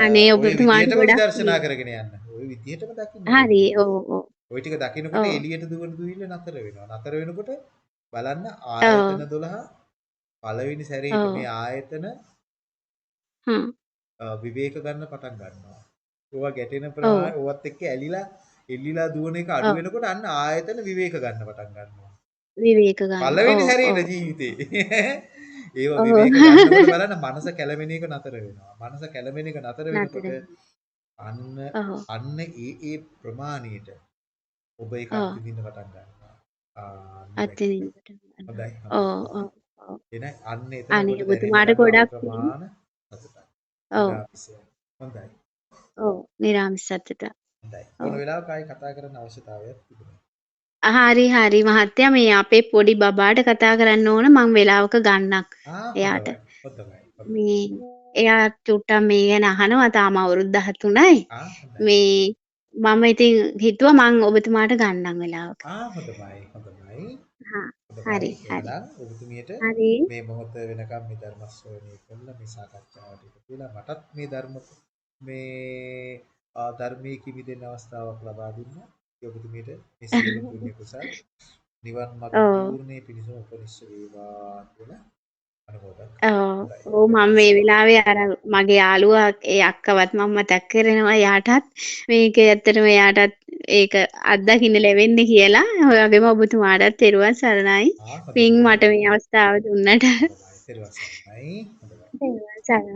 අනේ ඔබතුමාට ගොඩක් විදර්ශනා පිං. කරගෙන යන්න. ඔය විදිහටම දකින්න හරි. ඔව් ඔව්. ওই ටික දකිනකොට ඔව්. එළියට දුවන දුවිල්ල නතර වෙනවා. නතර වෙනකොට බලන්න. ආයතන 12 පළවෙනි ඔව්. මේ ආයතන හ්ම්. විවේක ගන්න පටන් ගන්නවා. ඕවා ගැටෙන. ප්‍රමාණය ඕවත් එක්ක ඇලිලා එල්ලිලා දුවන එක අඩු. වෙනකොට අන්න ආයතන විවේක ගන්න පටන් ගන්නවා. විවේක ගන්න. පළවෙනි ඔව්. ජීවිතේ. ඒව. විවේක ගන්නකොට බලන්න මනස කැළමෙන එක නතර වෙනවා. මනස කැළමෙන එක නතර වෙනකොට. අන්න. අන්න ඒ ඒ ප්‍රමාණයට ඔබ ඒක. අත්විඳින්න පටන් ගන්නවා. ආන්න දැක්කද? අත්විඳින්න පටන් ගන්නවා. හොඳයි ඔව්. ඔව්. එහෙනම් අන්න එතන අනේ ඔබතුමාට ගොඩක් පිං. අප්‍රමාණ සතුටක්. ඔව්. හොඳයි. ඔව්. නිරාමිස සතුට. හොඳයි. මොන වෙලාවක ආයි කතා කරන්න අවශ්‍යතාවයක් තිබුණා. හරි හරි මහත්තයා මේ අපේ පොඩි බබාට කතා කරන්න ඕන මං වෙලාවක ගන්නක් එයාට. මේ එයා චුට්ටක් මේ ගැන අහනවා තාම අවුරුදු 13යි. ආ හොඳයි. මේ මම ඉතින් හිතුවා මං ඔබතුමාට ගන්නම් වෙලාවක. හරි හරි. ඔබතුමියට. මේ මොහොත වෙනකම් මේ ධර්ම ශ්‍රවණය කළා මේ සාකච්ඡාවට එකතු වෙලා මටත් මේ ධර්ම මේ ධර්මයේ කිමිදෙන අවස්ථාවක් ලබා දුන්නා. ඔබතුමීට මේ සියලු පුණ්‍ය කුසල් නිවන් මඟ ඔව්. පූර්ණේ පිණිසම උපනිශ්‍ර වේවා කියලා අනුමෝදන් ඔව්. හොඳයි. ඔව් මම මේ වෙලාවේ අර මගේ යාළුවා ඒ අක්කවත් මම මතක් කරනවා එයාටත් මේක ඇත්තටම එයාටත් ඒක අත්දකින්න ලැබෙන්නේ කියලා. ඔය වගේම ඔබතුමාටත් තෙරුවන් සරණයි. ආ හොඳයි. පින් මට මේ අවස්ථාව දුන්නට. හොඳයි. තෙරුවන් සරණයි. හොඳයි. තෙරුවන් සරණයි.